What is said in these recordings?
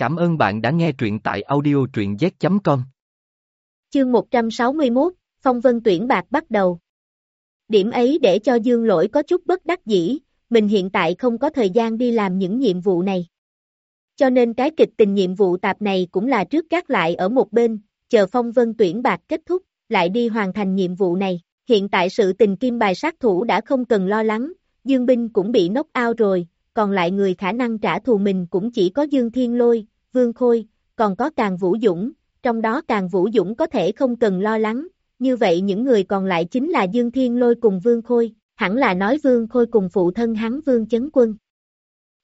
Cảm ơn bạn đã nghe truyện tại audio truyện z.com. Chương 161, Phong vân tuyển bạc bắt đầu. Điểm ấy để cho Dương lỗi có chút bất đắc dĩ, mình hiện tại không có thời gian đi làm những nhiệm vụ này. Cho nên cái kịch tình nhiệm vụ tạp này cũng là trước gác lại ở một bên, chờ phong vân tuyển bạc kết thúc, lại đi hoàn thành nhiệm vụ này. Hiện tại sự tình kim bài sát thủ đã không cần lo lắng, Dương Binh cũng bị knock out rồi, còn lại người khả năng trả thù mình cũng chỉ có Dương Thiên Lôi, Vương Khôi, còn có Càng Vũ Dũng, trong đó Càng Vũ Dũng có thể không cần lo lắng, như vậy những người còn lại chính là Dương Thiên Lôi cùng Vương Khôi, hẳn là nói Vương Khôi cùng phụ thân hắn Vương Chấn Quân.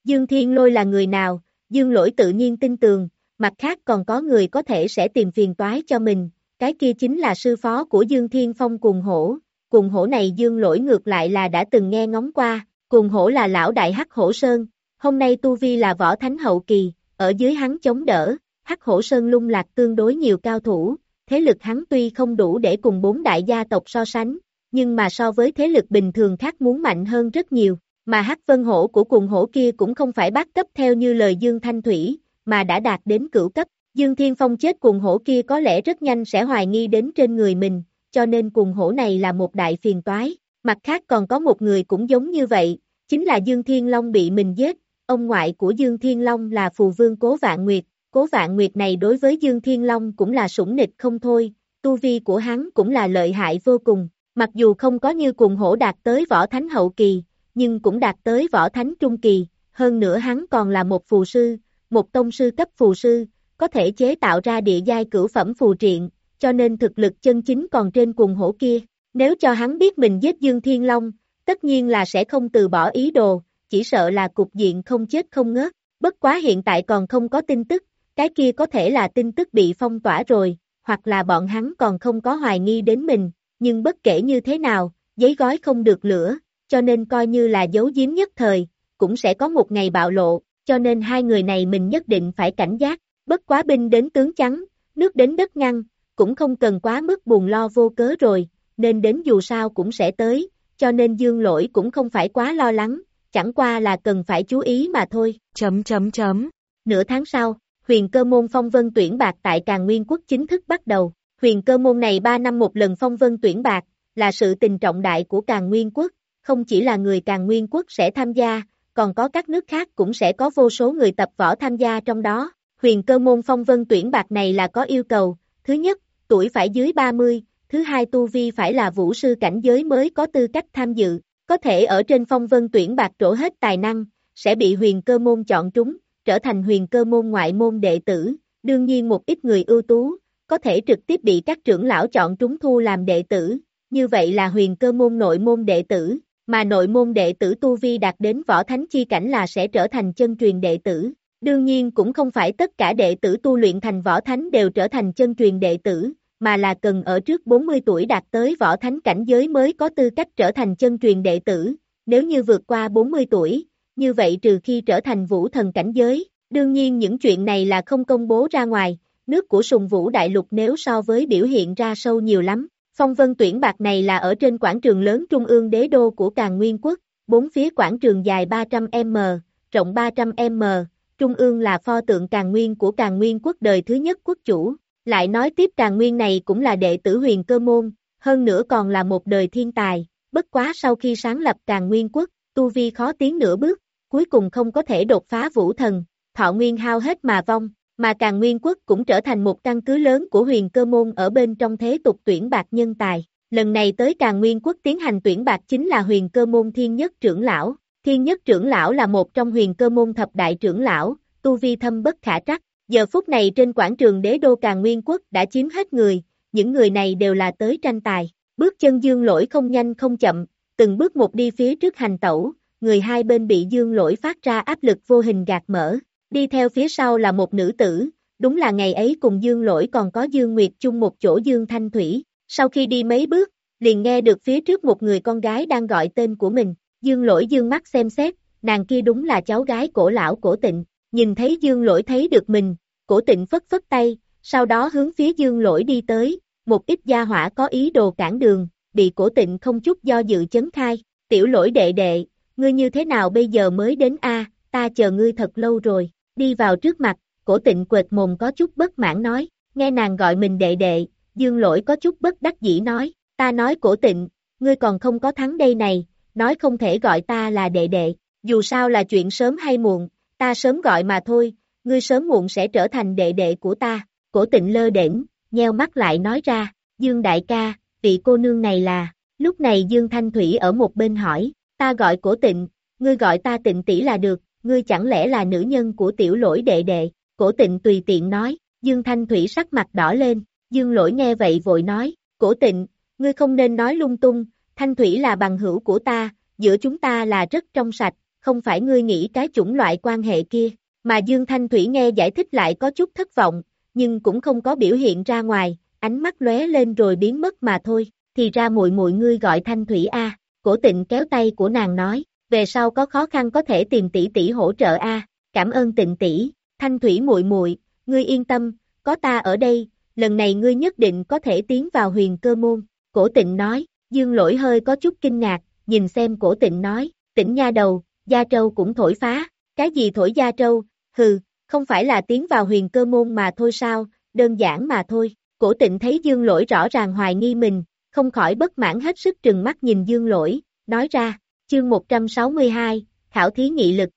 Dương Thiên Lôi là người nào, Dương Lỗi tự nhiên tin tường, mặt khác còn có người có thể sẽ tìm phiền toái cho mình, cái kia chính là sư phó của Dương Thiên Phong cùng hổ, cùng hổ này Dương Lỗi ngược lại là đã từng nghe ngóng qua, cùng hổ là lão đại hắc hổ sơn, hôm nay Tu Vi là võ thánh hậu kỳ, ở dưới hắn chống đỡ, hắc hổ sơn lung lạc tương đối nhiều cao thủ, thế lực hắn tuy không đủ để cùng bốn đại gia tộc so sánh, nhưng mà so với thế lực bình thường khác muốn mạnh hơn rất nhiều, mà hắc vân hổ của cùng hổ kia cũng không phải bác cấp theo như lời Dương Thanh Thủy, mà đã đạt đến cửu cấp, Dương Thiên Phong chết cùng hổ kia có lẽ rất nhanh sẽ hoài nghi đến trên người mình, cho nên cùng hổ này là một đại phiền toái, mặt khác còn có một người cũng giống như vậy, chính là Dương Thiên Long bị mình giết, ông ngoại của Dương Thiên Long là phù vương Cố Vạn Nguyệt, Cố Vạn Nguyệt này đối với Dương Thiên Long cũng là sủng nịch không thôi, tu vi của hắn cũng là lợi hại vô cùng, mặc dù không có như cùng hổ đạt tới võ thánh hậu kỳ, nhưng cũng đạt tới võ thánh trung kỳ, hơn nữa hắn còn là một phù sư, một tông sư cấp phù sư, có thể chế tạo ra địa giai cửu phẩm phù triện, cho nên thực lực chân chính còn trên cùng hổ kia. Nếu cho hắn biết mình giết Dương Thiên Long, tất nhiên là sẽ không từ bỏ ý đồ, chỉ sợ là cục diện không chết không ngớt. Bất quá hiện tại còn không có tin tức, cái kia có thể là tin tức bị phong tỏa rồi, hoặc là bọn hắn còn không có hoài nghi đến mình, nhưng bất kể như thế nào, giấy gói không được lửa, cho nên coi như là giấu giếm nhất thời, cũng sẽ có một ngày bạo lộ, cho nên hai người này mình nhất định phải cảnh giác, bất quá binh đến tướng trắng, nước đến đất ngăn, cũng không cần quá mức buồn lo vô cớ rồi, nên đến dù sao cũng sẽ tới, cho nên dương lỗi cũng không phải quá lo lắng, chẳng qua là cần phải chú ý mà thôi. Chấm chấm chấm. Nửa tháng sau, huyền cơ môn phong vân tuyển bạc tại Càng Nguyên Quốc chính thức bắt đầu. Huyền cơ môn này 3 năm một lần phong vân tuyển bạc, là sự tình trọng đại của Càng Nguyên Quốc, không chỉ là người Càng Nguyên Quốc sẽ tham gia, còn có các nước khác cũng sẽ có vô số người tập võ tham gia trong đó. Huyền cơ môn phong vân tuyển bạc này là có yêu cầu, thứ nhất, tuổi phải dưới 30, thứ hai tu vi phải là vũ sư cảnh giới mới có tư cách tham dự, có thể ở trên phong vân tuyển bạc trổ hết tài năng, sẽ bị huyền cơ môn chọn trúng, trở thành huyền cơ môn ngoại môn đệ tử, đương nhiên một ít người ưu tú, có thể trực tiếp bị các trưởng lão chọn trúng thu làm đệ tử, như vậy là huyền cơ môn nội môn đệ tử, mà nội môn đệ tử tu vi đạt đến võ thánh chi cảnh là sẽ trở thành chân truyền đệ tử. Đương nhiên cũng không phải tất cả đệ tử tu luyện thành võ thánh đều trở thành chân truyền đệ tử, mà là cần ở trước 40 tuổi đạt tới võ thánh cảnh giới mới có tư cách trở thành chân truyền đệ tử, nếu như vượt qua 40 tuổi, như vậy trừ khi trở thành vũ thần cảnh giới, đương nhiên những chuyện này là không công bố ra ngoài, nước của sùng vũ đại lục nếu so với biểu hiện ra sâu nhiều lắm. Phong vân tuyển bạc này là ở trên quảng trường lớn trung ương đế đô của Càng Nguyên Quốc, bốn phía quảng trường dài 300m, rộng 300m, trung ương là pho tượng Càng Nguyên của Càng Nguyên Quốc đời thứ nhất quốc chủ. Lại nói tiếp Càng Nguyên này cũng là đệ tử huyền cơ môn, hơn nữa còn là một đời thiên tài, bất quá sau khi sáng lập Càng Nguyên Quốc, tu vi khó tiến nửa bước, cuối cùng không có thể đột phá vũ thần, thọ nguyên hao hết mà vong, mà Càng Nguyên Quốc cũng trở thành một căn cứ lớn của huyền cơ môn ở bên trong thế tục tuyển bạc nhân tài. Lần này tới Càng Nguyên Quốc tiến hành tuyển bạc chính là huyền cơ môn thiên nhất trưởng lão. Thiên nhất trưởng lão là một trong huyền cơ môn thập đại trưởng lão, tu vi thâm bất khả trắc. Giờ phút này trên quảng trường đế đô Càng Nguyên Quốc đã chiếm hết người, những người này đều là tới tranh tài. Bước chân dương lỗi không nhanh không chậm, từng bước một đi phía trước hành tẩu, người hai bên bị dương lỗi phát ra áp lực vô hình gạt mở. Đi theo phía sau là một nữ tử, đúng là ngày ấy cùng Dương Lỗi còn có Dương Nguyệt chung một chỗ Dương Thanh Thủy. Sau khi đi mấy bước, liền nghe được phía trước một người con gái đang gọi tên của mình. Dương Lỗi dương mắt xem xét, nàng kia đúng là cháu gái cổ lão cổ tịnh. Nhìn thấy Dương Lỗi thấy được mình, cổ tịnh phất phất tay, sau đó hướng phía Dương Lỗi đi tới, một ít gia hỏa có ý đồ cản đường, bị cổ tịnh không chút do dự chấn khai. Tiểu lỗi đệ đệ, ngươi như thế nào bây giờ mới đến a ta chờ ngươi thật lâu rồi đi vào trước mặt, cổ tịnh quệt mồm có chút bất mãn nói, nghe nàng gọi mình đệ đệ, dương lỗi có chút bất đắc dĩ nói, ta nói cổ tịnh, ngươi còn không có thắng đây này, nói không thể gọi ta là đệ đệ, dù sao là chuyện sớm hay muộn, ta sớm gọi mà thôi, ngươi sớm muộn sẽ trở thành đệ đệ của ta, cổ tịnh lơ đễnh, nheo mắt lại nói ra, Dương đại ca, vị cô nương này là, lúc này Dương Thanh Thủy ở một bên hỏi, ta gọi cổ tịnh, ngươi gọi ta tịnh tỷ là được, ngươi chẳng lẽ là nữ nhân của tiểu lỗi đệ đệ, cổ tịnh tùy tiện nói, Dương Thanh Thủy sắc mặt đỏ lên, Dương lỗi nghe vậy vội nói, cổ tịnh, ngươi không nên nói lung tung, Thanh Thủy là bằng hữu của ta, giữa chúng ta là rất trong sạch, không phải ngươi nghĩ cái chủng loại quan hệ kia, mà Dương Thanh Thủy nghe giải thích lại có chút thất vọng, nhưng cũng không có biểu hiện ra ngoài, ánh mắt lóe lên rồi biến mất mà thôi, thì ra muội muội ngươi gọi Thanh Thủy a. Cổ Tịnh kéo tay của nàng nói, về sau có khó khăn có thể tìm tỷ tỷ hỗ trợ a. Cảm ơn Tịnh tỷ, Thanh Thủy muội muội, ngươi yên tâm, có ta ở đây, lần này ngươi nhất định có thể tiến vào huyền cơ môn. Cổ Tịnh nói, Dương Lỗi hơi có chút kinh ngạc, nhìn xem Cổ Tịnh nói, Tịnh nha đầu, Gia Trâu cũng thổi phá, cái gì thổi Gia Trâu, hừ, không phải là tiến vào huyền cơ môn mà thôi sao, đơn giản mà thôi. Cổ tịnh thấy dương lỗi rõ ràng hoài nghi mình, không khỏi bất mãn hết sức trừng mắt nhìn dương lỗi, nói ra, chương 162, Khảo thí nghị lực.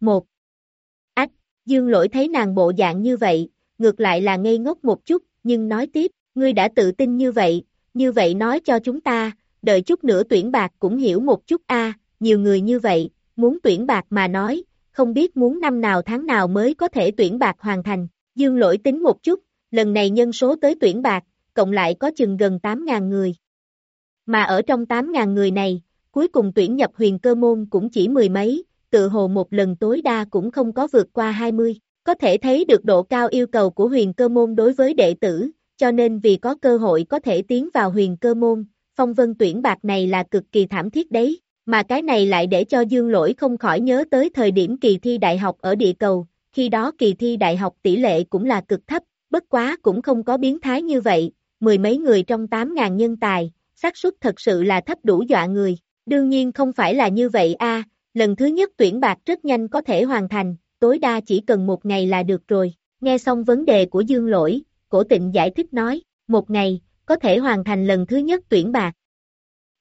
1. Ách, dương lỗi thấy nàng bộ dạng như vậy, ngược lại là ngây ngốc một chút, nhưng nói tiếp, ngươi đã tự tin như vậy, như vậy nói cho chúng ta, đợi chút nữa tuyển bạc cũng hiểu một chút a nhiều người như vậy, muốn tuyển bạc mà nói, không biết muốn năm nào tháng nào mới có thể tuyển bạc hoàn thành, dương lỗi tính một chút, lần này nhân số tới tuyển bạc, cộng lại có chừng gần 8.000 người. Mà ở trong 8.000 người này, cuối cùng tuyển nhập huyền cơ môn cũng chỉ mười mấy, tự hồ một lần tối đa cũng không có vượt qua 20. Có thể thấy được độ cao yêu cầu của huyền cơ môn đối với đệ tử, cho nên vì có cơ hội có thể tiến vào huyền cơ môn, phong vân tuyển bạc này là cực kỳ thảm thiết đấy, mà cái này lại để cho dương lỗi không khỏi nhớ tới thời điểm kỳ thi đại học ở địa cầu, khi đó kỳ thi đại học tỷ lệ cũng là cực thấp, bất quá cũng không có biến thái như vậy, mười mấy người trong 8.000 nhân tài, xác suất thật sự là thấp đủ dọa người. Đương nhiên không phải là như vậy a lần thứ nhất tuyển bạc rất nhanh có thể hoàn thành, tối đa chỉ cần một ngày là được rồi. Nghe xong vấn đề của Dương Lỗi, cổ tịnh giải thích nói, một ngày, có thể hoàn thành lần thứ nhất tuyển bạc.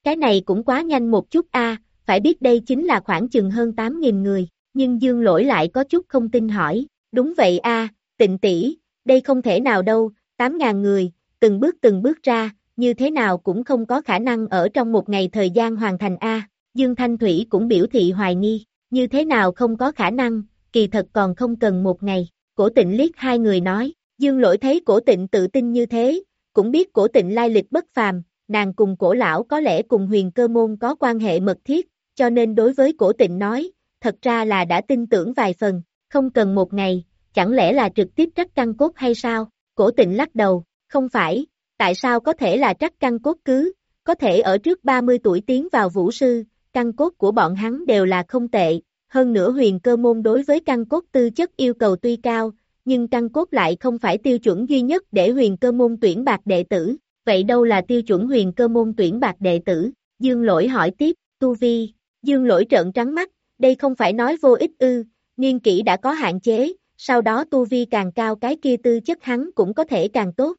Cái này cũng quá nhanh một chút a phải biết đây chính là khoảng chừng hơn 8.000 người, nhưng Dương Lỗi lại có chút không tin hỏi, đúng vậy a tịnh tỷ đây không thể nào đâu, 8.000 người, từng bước từng bước ra, như thế nào cũng không có khả năng ở trong một ngày thời gian hoàn thành A. Dương Thanh Thủy cũng biểu thị hoài nghi, như thế nào không có khả năng, kỳ thật còn không cần một ngày. Cổ tịnh liếc hai người nói, Dương lỗi thấy cổ tịnh tự tin như thế, cũng biết cổ tịnh lai lịch bất phàm, nàng cùng cổ lão có lẽ cùng huyền cơ môn có quan hệ mật thiết, cho nên đối với cổ tịnh nói, thật ra là đã tin tưởng vài phần, không cần một ngày, chẳng lẽ là trực tiếp trắc căn cốt hay sao? Cổ tịnh lắc đầu, không phải, tại sao có thể là trắc căn cốt cứ, có thể ở trước 30 tuổi tiến vào vũ sư, căn cốt của bọn hắn đều là không tệ, hơn nữa huyền cơ môn đối với căn cốt tư chất yêu cầu tuy cao, nhưng căn cốt lại không phải tiêu chuẩn duy nhất để huyền cơ môn tuyển bạc đệ tử, vậy đâu là tiêu chuẩn huyền cơ môn tuyển bạc đệ tử? Dương lỗi hỏi tiếp, Tu Vi, Dương lỗi trợn trắng mắt, đây không phải nói vô ích ư, niên kỷ đã có hạn chế, sau đó tu vi càng cao cái kia tư chất hắn cũng có thể càng tốt.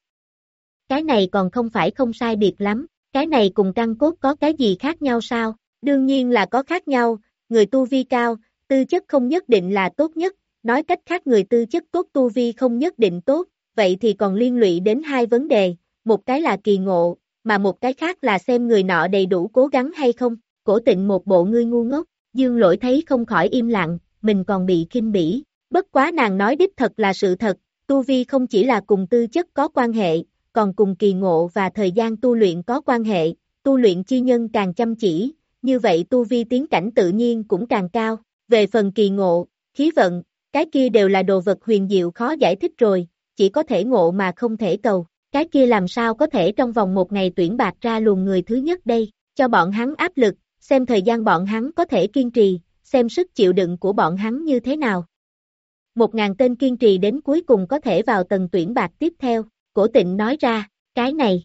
Cái này còn không phải không sai biệt lắm, cái này cùng căn cốt có cái gì khác nhau sao? Đương nhiên là có khác nhau, người tu vi cao, tư chất không nhất định là tốt nhất, nói cách khác người tư chất tốt tu vi không nhất định tốt, vậy thì còn liên lụy đến hai vấn đề, một cái là kỳ ngộ, mà một cái khác là xem người nọ đầy đủ cố gắng hay không, cổ tịnh một bộ ngươi ngu ngốc, dương lỗi thấy không khỏi im lặng, mình còn bị kinh bỉ, Bất quá nàng nói đích thật là sự thật, tu vi không chỉ là cùng tư chất có quan hệ, còn cùng kỳ ngộ và thời gian tu luyện có quan hệ, tu luyện chi nhân càng chăm chỉ, như vậy tu vi tiến cảnh tự nhiên cũng càng cao. Về phần kỳ ngộ, khí vận, cái kia đều là đồ vật huyền diệu khó giải thích rồi, chỉ có thể ngộ mà không thể cầu. Cái kia làm sao có thể trong vòng một ngày tuyển bạc ra luồng người thứ nhất đây, cho bọn hắn áp lực, xem thời gian bọn hắn có thể kiên trì, xem sức chịu đựng của bọn hắn như thế nào. Một ngàn tên kiên trì đến cuối cùng có thể vào tầng tuyển bạc tiếp theo, cổ tịnh nói ra, cái này,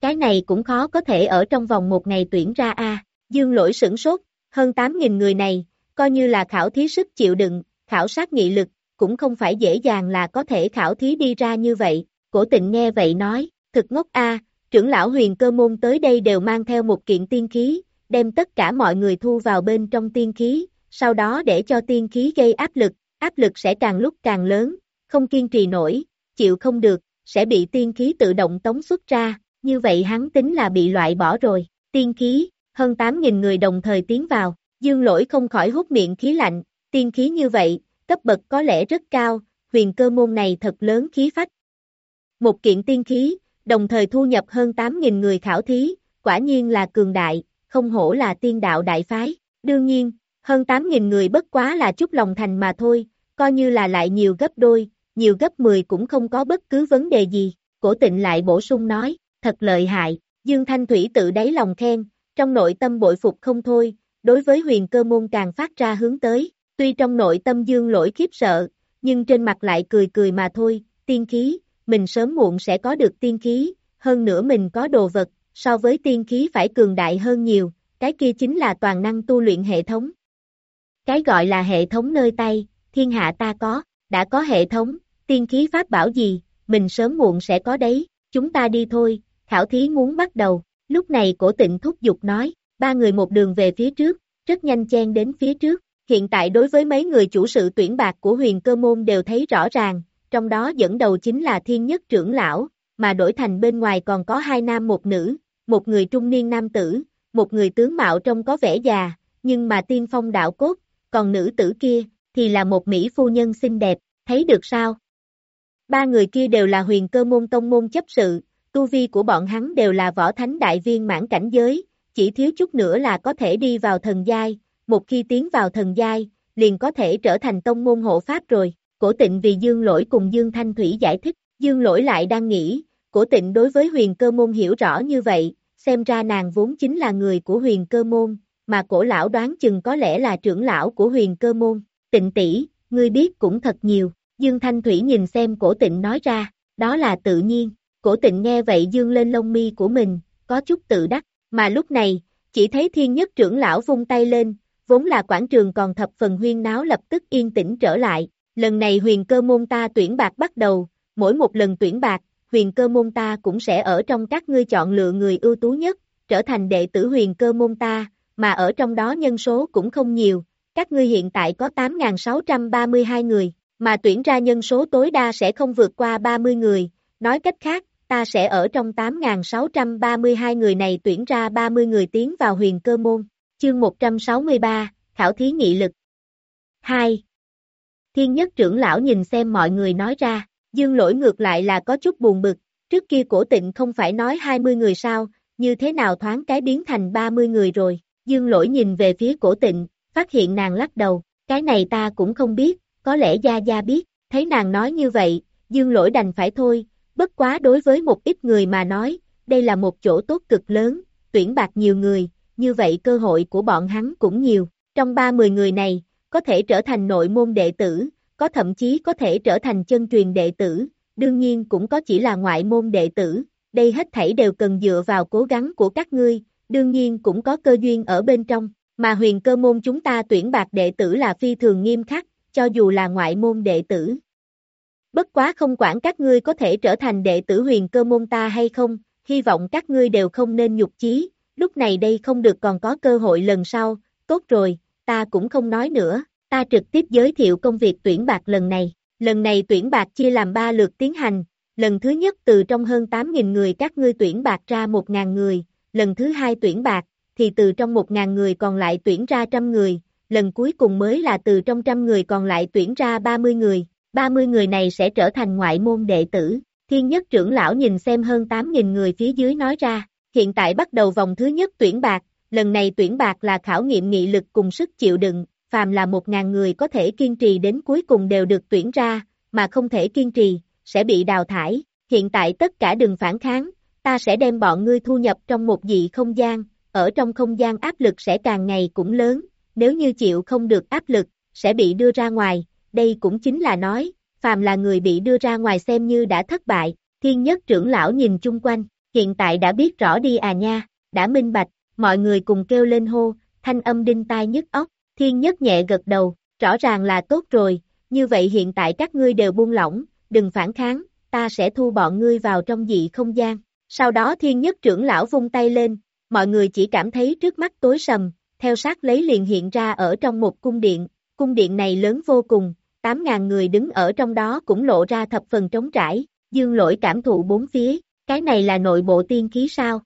cái này cũng khó có thể ở trong vòng một ngày tuyển ra a dương lỗi sửng sốt, hơn 8.000 người này, coi như là khảo thí sức chịu đựng, khảo sát nghị lực, cũng không phải dễ dàng là có thể khảo thí đi ra như vậy, cổ tịnh nghe vậy nói, thực ngốc a, trưởng lão huyền cơ môn tới đây đều mang theo một kiện tiên khí, đem tất cả mọi người thu vào bên trong tiên khí, sau đó để cho tiên khí gây áp lực, áp lực sẽ càng lúc càng lớn, không kiên trì nổi, chịu không được, sẽ bị tiên khí tự động tống xuất ra, như vậy hắn tính là bị loại bỏ rồi, tiên khí, hơn 8.000 người đồng thời tiến vào, dương lỗi không khỏi hút miệng khí lạnh, tiên khí như vậy, cấp bậc có lẽ rất cao, huyền cơ môn này thật lớn khí phách. Một kiện tiên khí, đồng thời thu nhập hơn 8.000 người khảo thí, quả nhiên là cường đại, không hổ là tiên đạo đại phái. Đương nhiên, hơn 8.000 người bất quá là chút lòng thành mà thôi, coi như là lại nhiều gấp đôi, nhiều gấp 10 cũng không có bất cứ vấn đề gì. Cổ tịnh lại bổ sung nói, thật lợi hại, Dương Thanh Thủy tự đáy lòng khen, trong nội tâm bội phục không thôi, đối với huyền cơ môn càng phát ra hướng tới, tuy trong nội tâm Dương lỗi khiếp sợ, nhưng trên mặt lại cười cười mà thôi, tiên khí, mình sớm muộn sẽ có được tiên khí, hơn nữa mình có đồ vật, so với tiên khí phải cường đại hơn nhiều, cái kia chính là toàn năng tu luyện hệ thống. Cái gọi là hệ thống nơi tay, thiên hạ ta có, đã có hệ thống, tiên khí pháp bảo gì, mình sớm muộn sẽ có đấy, chúng ta đi thôi, khảo thí muốn bắt đầu, lúc này cổ tịnh thúc giục nói, ba người một đường về phía trước, rất nhanh chen đến phía trước, hiện tại đối với mấy người chủ sự tuyển bạc của huyền cơ môn đều thấy rõ ràng, trong đó dẫn đầu chính là thiên nhất trưởng lão, mà đổi thành bên ngoài còn có hai nam một nữ, một người trung niên nam tử, một người tướng mạo trông có vẻ già, nhưng mà tiên phong đạo cốt, còn nữ tử kia, thì là một Mỹ phu nhân xinh đẹp, thấy được sao? Ba người kia đều là huyền cơ môn tông môn chấp sự, tu vi của bọn hắn đều là võ thánh đại viên mãn cảnh giới, chỉ thiếu chút nữa là có thể đi vào thần giai, một khi tiến vào thần giai, liền có thể trở thành tông môn hộ pháp rồi. Cổ tịnh vì Dương Lỗi cùng Dương Thanh Thủy giải thích, Dương Lỗi lại đang nghĩ, cổ tịnh đối với huyền cơ môn hiểu rõ như vậy, xem ra nàng vốn chính là người của huyền cơ môn, mà cổ lão đoán chừng có lẽ là trưởng lão của huyền cơ môn. Tịnh tỷ, ngươi biết cũng thật nhiều, Dương Thanh Thủy nhìn xem cổ tịnh nói ra, đó là tự nhiên, cổ tịnh nghe vậy dương lên lông mi của mình, có chút tự đắc, mà lúc này, chỉ thấy thiên nhất trưởng lão vung tay lên, vốn là quảng trường còn thập phần huyên náo lập tức yên tĩnh trở lại, lần này huyền cơ môn ta tuyển bạc bắt đầu, mỗi một lần tuyển bạc, huyền cơ môn ta cũng sẽ ở trong các ngươi chọn lựa người ưu tú nhất, trở thành đệ tử huyền cơ môn ta, mà ở trong đó nhân số cũng không nhiều, các ngươi hiện tại có 8.632 người, mà tuyển ra nhân số tối đa sẽ không vượt qua 30 người, nói cách khác, ta sẽ ở trong 8.632 người này tuyển ra 30 người tiến vào huyền cơ môn. Chương 163, Khảo thí nghị lực 2. Thiên nhất trưởng lão nhìn xem mọi người nói ra, dương lỗi ngược lại là có chút buồn bực, trước kia cổ tịnh không phải nói 20 người sao, như thế nào thoáng cái biến thành 30 người rồi, dương lỗi nhìn về phía cổ tịnh, phát hiện nàng lắc đầu, cái này ta cũng không biết, có lẽ Gia Gia biết, thấy nàng nói như vậy, dương lỗi đành phải thôi, bất quá đối với một ít người mà nói, đây là một chỗ tốt cực lớn, tuyển bạc nhiều người, như vậy cơ hội của bọn hắn cũng nhiều, trong 30 người này, có thể trở thành nội môn đệ tử, có thậm chí có thể trở thành chân truyền đệ tử, đương nhiên cũng có chỉ là ngoại môn đệ tử, đây hết thảy đều cần dựa vào cố gắng của các ngươi, đương nhiên cũng có cơ duyên ở bên trong, mà huyền cơ môn chúng ta tuyển bạc đệ tử là phi thường nghiêm khắc, cho dù là ngoại môn đệ tử. Bất quá không quản các ngươi có thể trở thành đệ tử huyền cơ môn ta hay không, hy vọng các ngươi đều không nên nhục chí, lúc này đây không được còn có cơ hội lần sau, tốt rồi, ta cũng không nói nữa, ta trực tiếp giới thiệu công việc tuyển bạc lần này. Lần này tuyển bạc chia làm 3 lượt tiến hành, lần thứ nhất từ trong hơn 8.000 người các ngươi tuyển bạc ra 1.000 người, lần thứ hai tuyển bạc, thì từ trong 1.000 người còn lại tuyển ra trăm người, lần cuối cùng mới là từ trong trăm người còn lại tuyển ra 30 người, 30 người này sẽ trở thành ngoại môn đệ tử. Thiên nhất trưởng lão nhìn xem hơn 8.000 người phía dưới nói ra, hiện tại bắt đầu vòng thứ nhất tuyển bạc, lần này tuyển bạc là khảo nghiệm nghị lực cùng sức chịu đựng, phàm là 1.000 người có thể kiên trì đến cuối cùng đều được tuyển ra, mà không thể kiên trì, sẽ bị đào thải. Hiện tại tất cả đừng phản kháng, ta sẽ đem bọn ngươi thu nhập trong một dị không gian, ở trong không gian áp lực sẽ càng ngày cũng lớn, nếu như chịu không được áp lực, sẽ bị đưa ra ngoài, đây cũng chính là nói, phàm là người bị đưa ra ngoài xem như đã thất bại, thiên nhất trưởng lão nhìn chung quanh, hiện tại đã biết rõ đi à nha, đã minh bạch, mọi người cùng kêu lên hô, thanh âm đinh tai nhức óc, thiên nhất nhẹ gật đầu, rõ ràng là tốt rồi, như vậy hiện tại các ngươi đều buông lỏng, đừng phản kháng, ta sẽ thu bọn ngươi vào trong dị không gian. Sau đó thiên nhất trưởng lão vung tay lên, mọi người chỉ cảm thấy trước mắt tối sầm, theo sát lấy liền hiện ra ở trong một cung điện, cung điện này lớn vô cùng, 8.000 người đứng ở trong đó cũng lộ ra thập phần trống trải, dương lỗi cảm thụ bốn phía, cái này là nội bộ tiên khí sao?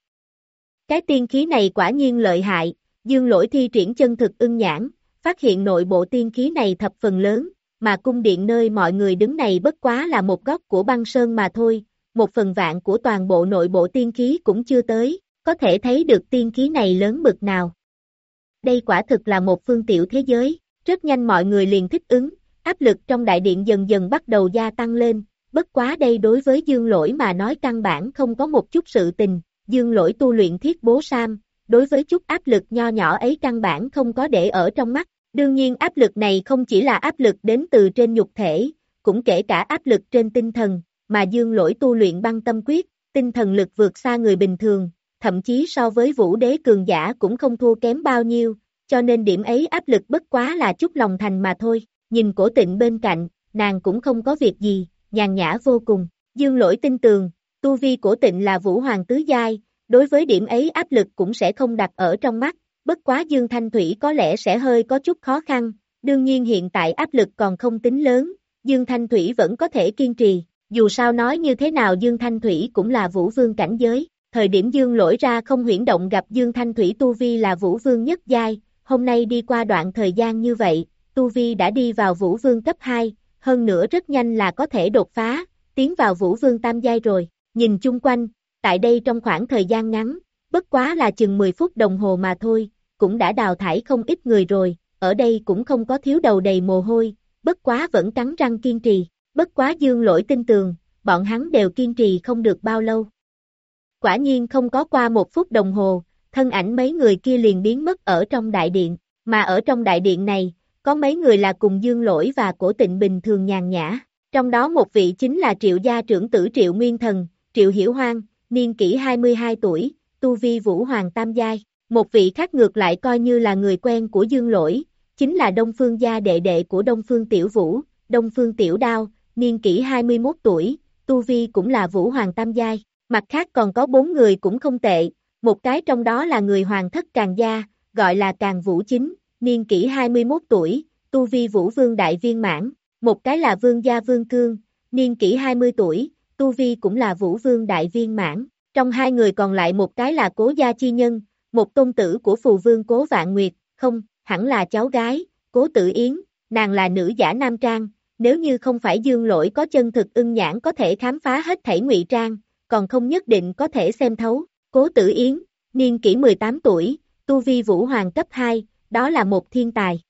Cái tiên khí này quả nhiên lợi hại, dương lỗi thi triển chân thực ưng nhãn, phát hiện nội bộ tiên khí này thập phần lớn, mà cung điện nơi mọi người đứng này bất quá là một góc của băng sơn mà thôi, một phần vạn của toàn bộ nội bộ tiên khí cũng chưa tới, có thể thấy được tiên khí này lớn bực nào. Đây quả thực là một phương tiểu thế giới, rất nhanh mọi người liền thích ứng, áp lực trong đại điện dần dần bắt đầu gia tăng lên, bất quá đây đối với dương lỗi mà nói căn bản không có một chút sự tình, dương lỗi tu luyện thiết bố Sam, đối với chút áp lực nho nhỏ ấy căn bản không có để ở trong mắt, đương nhiên áp lực này không chỉ là áp lực đến từ trên nhục thể, cũng kể cả áp lực trên tinh thần, mà dương lỗi tu luyện băng tâm quyết, tinh thần lực vượt xa người bình thường, thậm chí so với vũ đế cường giả cũng không thua kém bao nhiêu, cho nên điểm ấy áp lực bất quá là chút lòng thành mà thôi, nhìn cổ tịnh bên cạnh, nàng cũng không có việc gì, nhàn nhã vô cùng, dương lỗi tin tường, tu vi của tịnh là vũ hoàng tứ giai, đối với điểm ấy áp lực cũng sẽ không đặt ở trong mắt, bất quá Dương Thanh Thủy có lẽ sẽ hơi có chút khó khăn, đương nhiên hiện tại áp lực còn không tính lớn, Dương Thanh Thủy vẫn có thể kiên trì, dù sao nói như thế nào Dương Thanh Thủy cũng là vũ vương cảnh giới, thời điểm Dương lỗi ra không huyển động gặp Dương Thanh Thủy Tu Vi là vũ vương nhất giai, hôm nay đi qua đoạn thời gian như vậy, Tu Vi đã đi vào vũ vương cấp 2, hơn nữa rất nhanh là có thể đột phá, tiến vào vũ vương tam giai rồi, nhìn chung quanh, tại đây trong khoảng thời gian ngắn, bất quá là chừng 10 phút đồng hồ mà thôi, cũng đã đào thải không ít người rồi, ở đây cũng không có thiếu đầu đầy mồ hôi, bất quá vẫn cắn răng kiên trì, bất quá dương lỗi tin tường, bọn hắn đều kiên trì không được bao lâu. Quả nhiên không có qua một phút đồng hồ, thân ảnh mấy người kia liền biến mất ở trong đại điện, mà ở trong đại điện này, có mấy người là cùng dương lỗi và cổ tịnh bình thường nhàn nhã, trong đó một vị chính là triệu gia trưởng tử triệu nguyên thần, triệu hiểu hoang, niên kỷ 22 tuổi, tu vi vũ hoàng tam giai. Một vị khác ngược lại coi như là người quen của Dương Lỗi, chính là Đông Phương gia đệ đệ của Đông Phương Tiểu Vũ, Đông Phương Tiểu Đao, niên kỷ 21 tuổi, Tu Vi cũng là Vũ Hoàng Tam Giai, mặt khác còn có bốn người cũng không tệ, một cái trong đó là người Hoàng Thất Càng Gia, gọi là Càng Vũ Chính, niên kỷ 21 tuổi, Tu Vi Vũ Vương Đại Viên Mãn, một cái là Vương Gia Vương Cương, niên kỷ 20 tuổi, Tu Vi cũng là Vũ Vương Đại Viên Mãn, trong hai người còn lại một cái là Cố Gia Chi Nhân, một tôn tử của phù vương cố vạn nguyệt, không, hẳn là cháu gái, cố tử yến, nàng là nữ giả nam trang, nếu như không phải dương lỗi có chân thực ưng nhãn có thể khám phá hết thảy ngụy trang, còn không nhất định có thể xem thấu, cố tử yến, niên kỷ 18 tuổi, tu vi vũ hoàng cấp 2, đó là một thiên tài.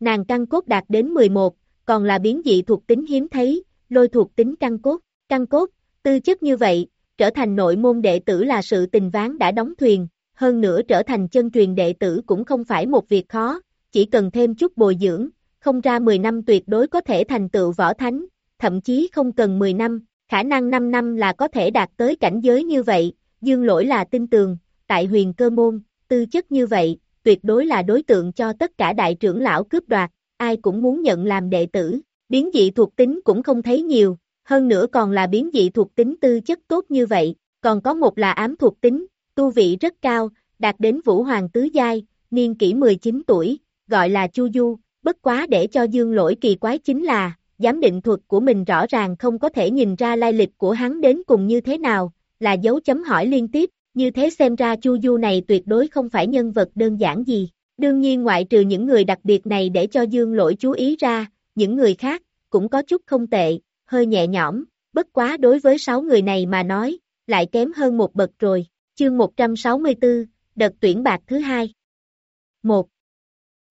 Nàng căn cốt đạt đến 11, còn là biến dị thuộc tính hiếm thấy, lôi thuộc tính căn cốt, căn cốt, tư chất như vậy, trở thành nội môn đệ tử là sự tình ván đã đóng thuyền, hơn nữa trở thành chân truyền đệ tử cũng không phải một việc khó, chỉ cần thêm chút bồi dưỡng, không ra 10 năm tuyệt đối có thể thành tựu võ thánh, thậm chí không cần 10 năm, khả năng 5 năm là có thể đạt tới cảnh giới như vậy, dương lỗi là tin tường, tại huyền cơ môn, tư chất như vậy, tuyệt đối là đối tượng cho tất cả đại trưởng lão cướp đoạt, ai cũng muốn nhận làm đệ tử, biến dị thuộc tính cũng không thấy nhiều, hơn nữa còn là biến dị thuộc tính tư chất tốt như vậy, còn có một là ám thuộc tính, tu vị rất cao, đạt đến vũ hoàng tứ giai, niên kỷ 19 tuổi, gọi là Chu Du, bất quá để cho dương lỗi kỳ quái chính là, giám định thuật của mình rõ ràng không có thể nhìn ra lai lịch của hắn đến cùng như thế nào, là dấu chấm hỏi liên tiếp, như thế xem ra Chu Du này tuyệt đối không phải nhân vật đơn giản gì. Đương nhiên ngoại trừ những người đặc biệt này để cho dương lỗi chú ý ra, những người khác, cũng có chút không tệ, hơi nhẹ nhõm, bất quá đối với sáu người này mà nói, lại kém hơn một bậc rồi. Chương 164, đợt tuyển bạc thứ hai. 1.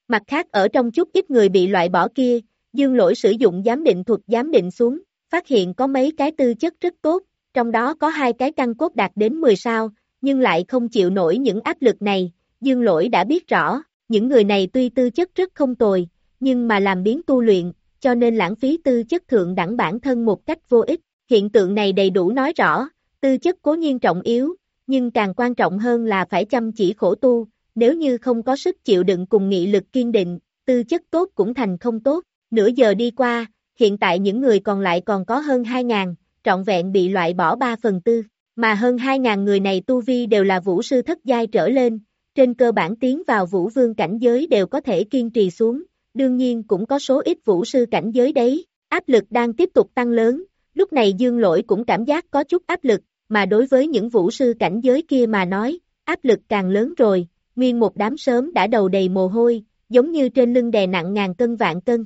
Mặt khác ở trong chút ít người bị loại bỏ kia, dương lỗi sử dụng giám định thuật giám định xuống, phát hiện có mấy cái tư chất rất tốt, trong đó có hai cái căn cốt đạt đến 10 sao, nhưng lại không chịu nổi những áp lực này, dương lỗi đã biết rõ, những người này tuy tư chất rất không tồi, nhưng mà làm biến tu luyện, cho nên lãng phí tư chất thượng đẳng bản thân một cách vô ích, hiện tượng này đầy đủ nói rõ, tư chất cố nhiên trọng yếu, nhưng càng quan trọng hơn là phải chăm chỉ khổ tu, nếu như không có sức chịu đựng cùng nghị lực kiên định, tư chất tốt cũng thành không tốt, Nửa giờ đi qua, hiện tại những người còn lại còn có hơn 2.000, trọn vẹn bị loại bỏ 3 phần tư, mà hơn 2.000 người này tu vi đều là vũ sư thất giai trở lên, trên cơ bản tiến vào vũ vương cảnh giới đều có thể kiên trì xuống, đương nhiên cũng có số ít vũ sư cảnh giới đấy, áp lực đang tiếp tục tăng lớn, lúc này dương lỗi cũng cảm giác có chút áp lực, mà đối với những vũ sư cảnh giới kia mà nói, áp lực càng lớn rồi, nguyên một đám sớm đã đầu đầy mồ hôi, giống như trên lưng đè nặng ngàn cân vạn cân.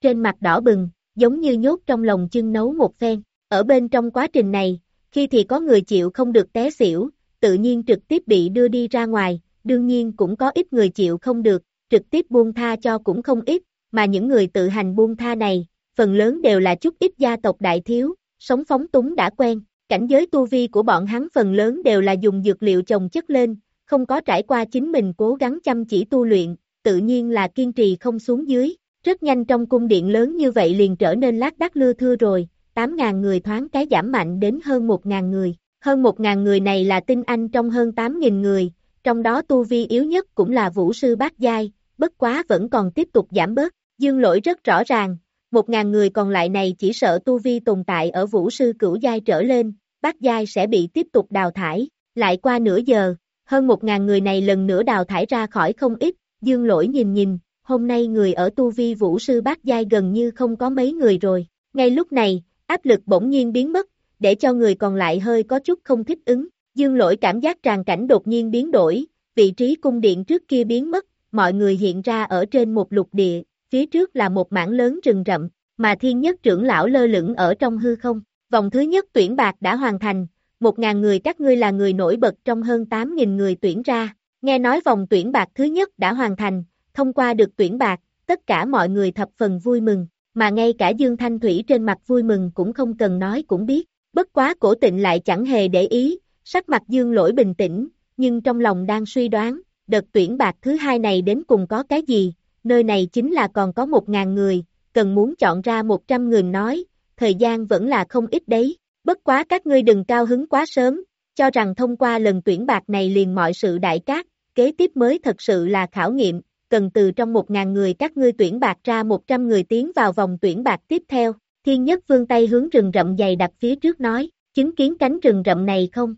Trên mặt đỏ bừng, giống như nhốt trong lòng chân nấu một phen, ở bên trong quá trình này, khi thì có người chịu không được té xỉu, tự nhiên trực tiếp bị đưa đi ra ngoài, đương nhiên cũng có ít người chịu không được, trực tiếp buông tha cho cũng không ít, mà những người tự hành buông tha này, phần lớn đều là chút ít gia tộc đại thiếu, sống phóng túng đã quen, cảnh giới tu vi của bọn hắn phần lớn đều là dùng dược liệu trồng chất lên, không có trải qua chính mình cố gắng chăm chỉ tu luyện, tự nhiên là kiên trì không xuống dưới, rất nhanh trong cung điện lớn như vậy liền trở nên lát đác lưa thưa rồi, 8.000 người thoáng cái giảm mạnh đến hơn 1.000 người, hơn 1.000 người này là tinh anh trong hơn 8.000 người, trong đó tu vi yếu nhất cũng là vũ sư bát giai, bất quá vẫn còn tiếp tục giảm bớt, dương lỗi rất rõ ràng, 1.000 người còn lại này chỉ sợ tu vi tồn tại ở vũ sư cửu giai trở lên, bát giai sẽ bị tiếp tục đào thải, lại qua nửa giờ, hơn 1.000 người này lần nữa đào thải ra khỏi không ít, dương lỗi nhìn nhìn, hôm nay người ở tu vi vũ sư bát giai gần như không có mấy người rồi, ngay lúc này, áp lực bỗng nhiên biến mất, để cho người còn lại hơi có chút không thích ứng, dương lỗi cảm giác tràn cảnh đột nhiên biến đổi, vị trí cung điện trước kia biến mất, mọi người hiện ra ở trên một lục địa, phía trước là một mảng lớn rừng rậm, mà thiên nhất trưởng lão lơ lửng ở trong hư không, vòng thứ nhất tuyển bạc đã hoàn thành, một ngàn người các ngươi là người nổi bật trong hơn 8.000 người tuyển ra, nghe nói vòng tuyển bạc thứ nhất đã hoàn thành, thông qua được tuyển bạc, tất cả mọi người thập phần vui mừng, mà ngay cả Dương Thanh Thủy trên mặt vui mừng cũng không cần nói cũng biết, bất quá cổ tịnh lại chẳng hề để ý, sắc mặt Dương lỗi bình tĩnh, nhưng trong lòng đang suy đoán, đợt tuyển bạc thứ hai này đến cùng có cái gì, nơi này chính là còn có một ngàn người, cần muốn chọn ra một trăm người nói, thời gian vẫn là không ít đấy, bất quá các ngươi đừng cao hứng quá sớm, cho rằng thông qua lần tuyển bạc này liền mọi sự đại cát, kế tiếp mới thật sự là khảo nghiệm, cần từ trong một ngàn người các ngươi tuyển bạc ra một trăm người tiến vào vòng tuyển bạc tiếp theo, thiên nhất vương tay hướng rừng rậm dày đặt phía trước nói, chứng kiến cánh rừng rậm này không?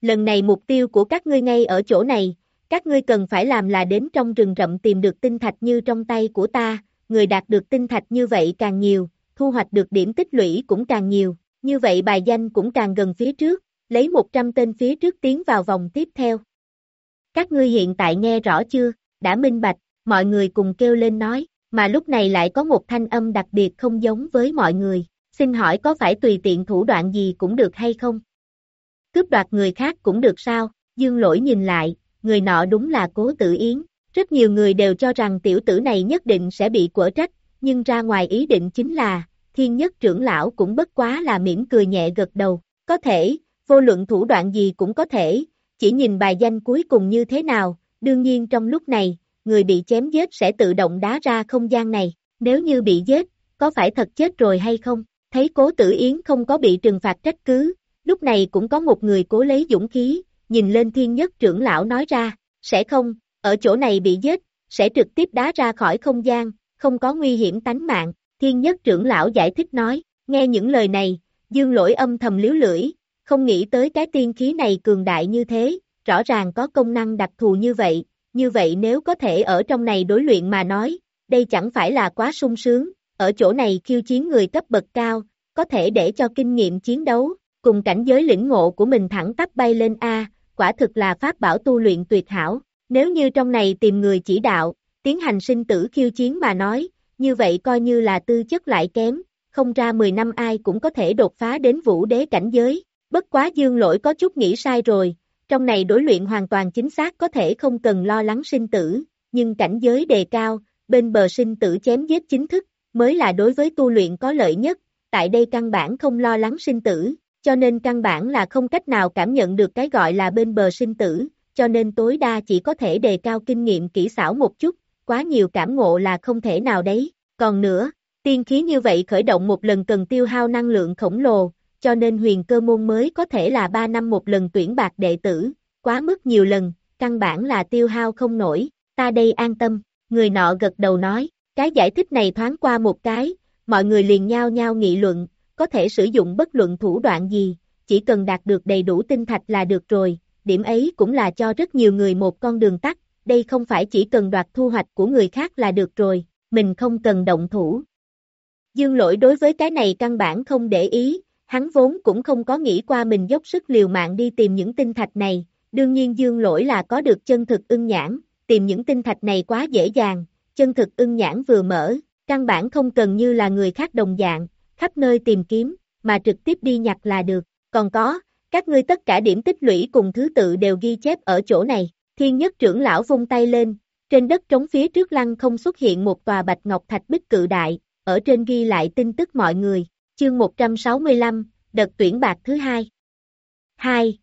Lần này mục tiêu của các ngươi ngay ở chỗ này, các ngươi cần phải làm là đến trong rừng rậm tìm được tinh thạch như trong tay của ta, người đạt được tinh thạch như vậy càng nhiều, thu hoạch được điểm tích lũy cũng càng nhiều, như vậy bài danh cũng càng gần phía trước, lấy 100 tên phía trước tiến vào vòng tiếp theo. Các ngươi hiện tại nghe rõ chưa, đã minh bạch, mọi người cùng kêu lên nói, mà lúc này lại có một thanh âm đặc biệt không giống với mọi người, xin hỏi có phải tùy tiện thủ đoạn gì cũng được hay không? Cướp đoạt người khác cũng được sao, dương lỗi nhìn lại, người nọ đúng là cố tử yến, rất nhiều người đều cho rằng tiểu tử này nhất định sẽ bị quở trách, nhưng ra ngoài ý định chính là, thiên nhất trưởng lão cũng bất quá là mỉm cười nhẹ gật đầu, có thể, vô luận thủ đoạn gì cũng có thể, chỉ nhìn bài danh cuối cùng như thế nào, đương nhiên trong lúc này, người bị chém giết sẽ tự động đá ra không gian này, nếu như bị giết, có phải thật chết rồi hay không, thấy cố tử yến không có bị trừng phạt trách cứ, lúc này cũng có một người cố lấy dũng khí, nhìn lên thiên nhất trưởng lão nói ra, sẽ không, ở chỗ này bị giết, sẽ trực tiếp đá ra khỏi không gian, không có nguy hiểm tánh mạng, thiên nhất trưởng lão giải thích nói, nghe những lời này, dương lỗi âm thầm liếu lưỡi, không nghĩ tới cái tiên khí này cường đại như thế, rõ ràng có công năng đặc thù như vậy, như vậy nếu có thể ở trong này đối luyện mà nói, đây chẳng phải là quá sung sướng, ở chỗ này khiêu chiến người cấp bậc cao, có thể để cho kinh nghiệm chiến đấu, cùng cảnh giới lĩnh ngộ của mình thẳng tắp bay lên A, quả thực là pháp bảo tu luyện tuyệt hảo, nếu như trong này tìm người chỉ đạo, tiến hành sinh tử khiêu chiến mà nói, như vậy coi như là tư chất lại kém, không ra 10 năm ai cũng có thể đột phá đến vũ đế cảnh giới, bất quá dương lỗi có chút nghĩ sai rồi, trong này đối luyện hoàn toàn chính xác có thể không cần lo lắng sinh tử, nhưng cảnh giới đề cao, bên bờ sinh tử chém giết chính thức, mới là đối với tu luyện có lợi nhất, tại đây căn bản không lo lắng sinh tử, cho nên căn bản là không cách nào cảm nhận được cái gọi là bên bờ sinh tử, cho nên tối đa chỉ có thể đề cao kinh nghiệm kỹ xảo một chút, quá nhiều cảm ngộ là không thể nào đấy. Còn nữa, tiên khí như vậy khởi động một lần cần tiêu hao năng lượng khổng lồ, cho nên huyền cơ môn mới có thể là 3 năm một lần tuyển bạc đệ tử, quá mức nhiều lần, căn bản là tiêu hao không nổi, ta đây an tâm, người nọ gật đầu nói, Cái giải thích này thoáng qua một cái, mọi người liền nhao nhao nghị luận, có thể sử dụng bất luận thủ đoạn gì, chỉ cần đạt được đầy đủ tinh thạch là được rồi, điểm ấy cũng là cho rất nhiều người một con đường tắt, đây không phải chỉ cần đoạt thu hoạch của người khác là được rồi, mình không cần động thủ. Dương lỗi đối với cái này căn bản không để ý, hắn vốn cũng không có nghĩ qua mình dốc sức liều mạng đi tìm những tinh thạch này, đương nhiên dương lỗi là có được chân thực ưng nhãn, tìm những tinh thạch này quá dễ dàng, chân thực ưng nhãn vừa mở, căn bản không cần như là người khác đồng dạng, khắp nơi tìm kiếm, mà trực tiếp đi nhặt là được, còn có, các ngươi tất cả điểm tích lũy cùng thứ tự đều ghi chép ở chỗ này, thiên nhất trưởng lão vung tay lên, trên đất trống phía trước lăng không xuất hiện một tòa bạch ngọc thạch bích cự đại, ở trên ghi lại tin tức mọi người, chương 165, đợt tuyển bạc thứ hai. 2.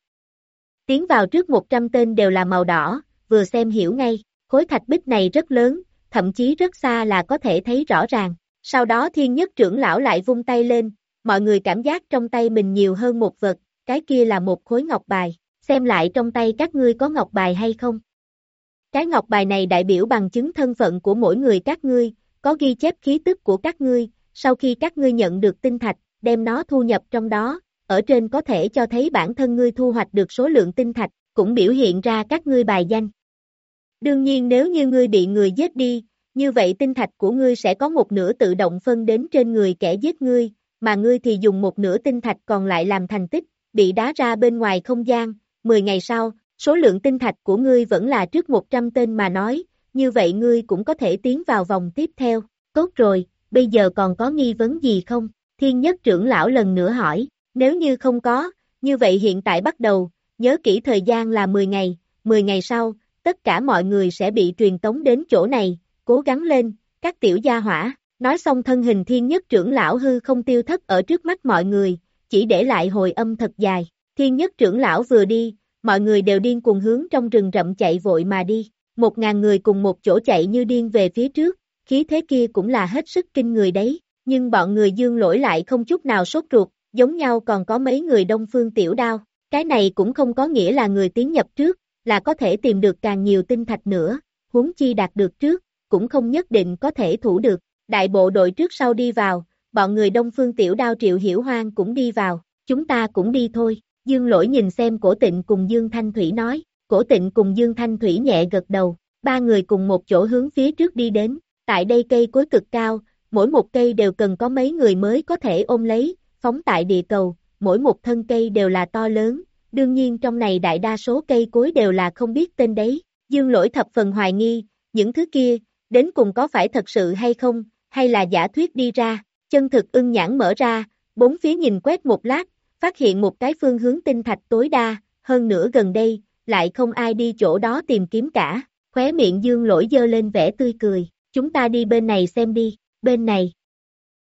Tiến vào trước 100 tên đều là màu đỏ, vừa xem hiểu ngay, khối thạch bích này rất lớn, thậm chí rất xa là có thể thấy rõ ràng. Sau đó thiên nhất trưởng lão lại vung tay lên, mọi người cảm giác trong tay mình nhiều hơn một vật, cái kia là một khối ngọc bài, xem lại trong tay các ngươi có ngọc bài hay không. Cái ngọc bài này đại biểu bằng chứng thân phận của mỗi người các ngươi, có ghi chép khí tức của các ngươi, sau khi các ngươi nhận được tinh thạch, đem nó thu nhập trong đó, ở trên có thể cho thấy bản thân ngươi thu hoạch được số lượng tinh thạch, cũng biểu hiện ra các ngươi bài danh. Đương nhiên nếu như ngươi bị người giết đi, như vậy tinh thạch của ngươi sẽ có một nửa tự động phân đến trên người kẻ giết ngươi, mà ngươi thì dùng một nửa tinh thạch còn lại làm thành tích, bị đá ra bên ngoài không gian, 10 ngày sau, số lượng tinh thạch của ngươi vẫn là trước 100 tên mà nói, như vậy ngươi cũng có thể tiến vào vòng tiếp theo, tốt rồi, bây giờ còn có nghi vấn gì không? Thiên nhất trưởng lão lần nữa hỏi, nếu như không có, như vậy hiện tại bắt đầu, nhớ kỹ thời gian là 10 ngày, 10 ngày sau, tất cả mọi người sẽ bị truyền tống đến chỗ này, cố gắng lên, các tiểu gia hỏa, nói xong thân hình thiên nhất trưởng lão hư không tiêu thất ở trước mắt mọi người, chỉ để lại hồi âm thật dài, thiên nhất trưởng lão vừa đi, mọi người đều điên cùng hướng trong rừng rậm chạy vội mà đi, một ngàn người cùng một chỗ chạy như điên về phía trước, khí thế kia cũng là hết sức kinh người đấy, nhưng bọn người dương lỗi lại không chút nào sốt ruột, giống nhau còn có mấy người đông phương tiểu đao, cái này cũng không có nghĩa là người tiến nhập trước, là có thể tìm được càng nhiều tinh thạch nữa, huống chi đạt được trước, cũng không nhất định có thể thủ được, đại bộ đội trước sau đi vào, bọn người đông phương tiểu đao triệu hiểu hoang cũng đi vào, chúng ta cũng đi thôi, dương lỗi nhìn xem cổ tịnh cùng Dương Thanh Thủy nói, cổ tịnh cùng Dương Thanh Thủy nhẹ gật đầu, ba người cùng một chỗ hướng phía trước đi đến, tại đây cây cối cực cao, mỗi một cây đều cần có mấy người mới có thể ôm lấy, phóng tại địa cầu, mỗi một thân cây đều là to lớn, đương nhiên trong này đại đa số cây cối đều là không biết tên đấy, dương lỗi thập phần hoài nghi, những thứ kia, đến cùng có phải thật sự hay không, hay là giả thuyết đi ra, chân thực ưng nhãn mở ra, bốn phía nhìn quét một lát, phát hiện một cái phương hướng tinh thạch tối đa, hơn nữa gần đây, lại không ai đi chỗ đó tìm kiếm cả, khóe miệng dương lỗi dơ lên vẻ tươi cười, chúng ta đi bên này xem đi, bên này.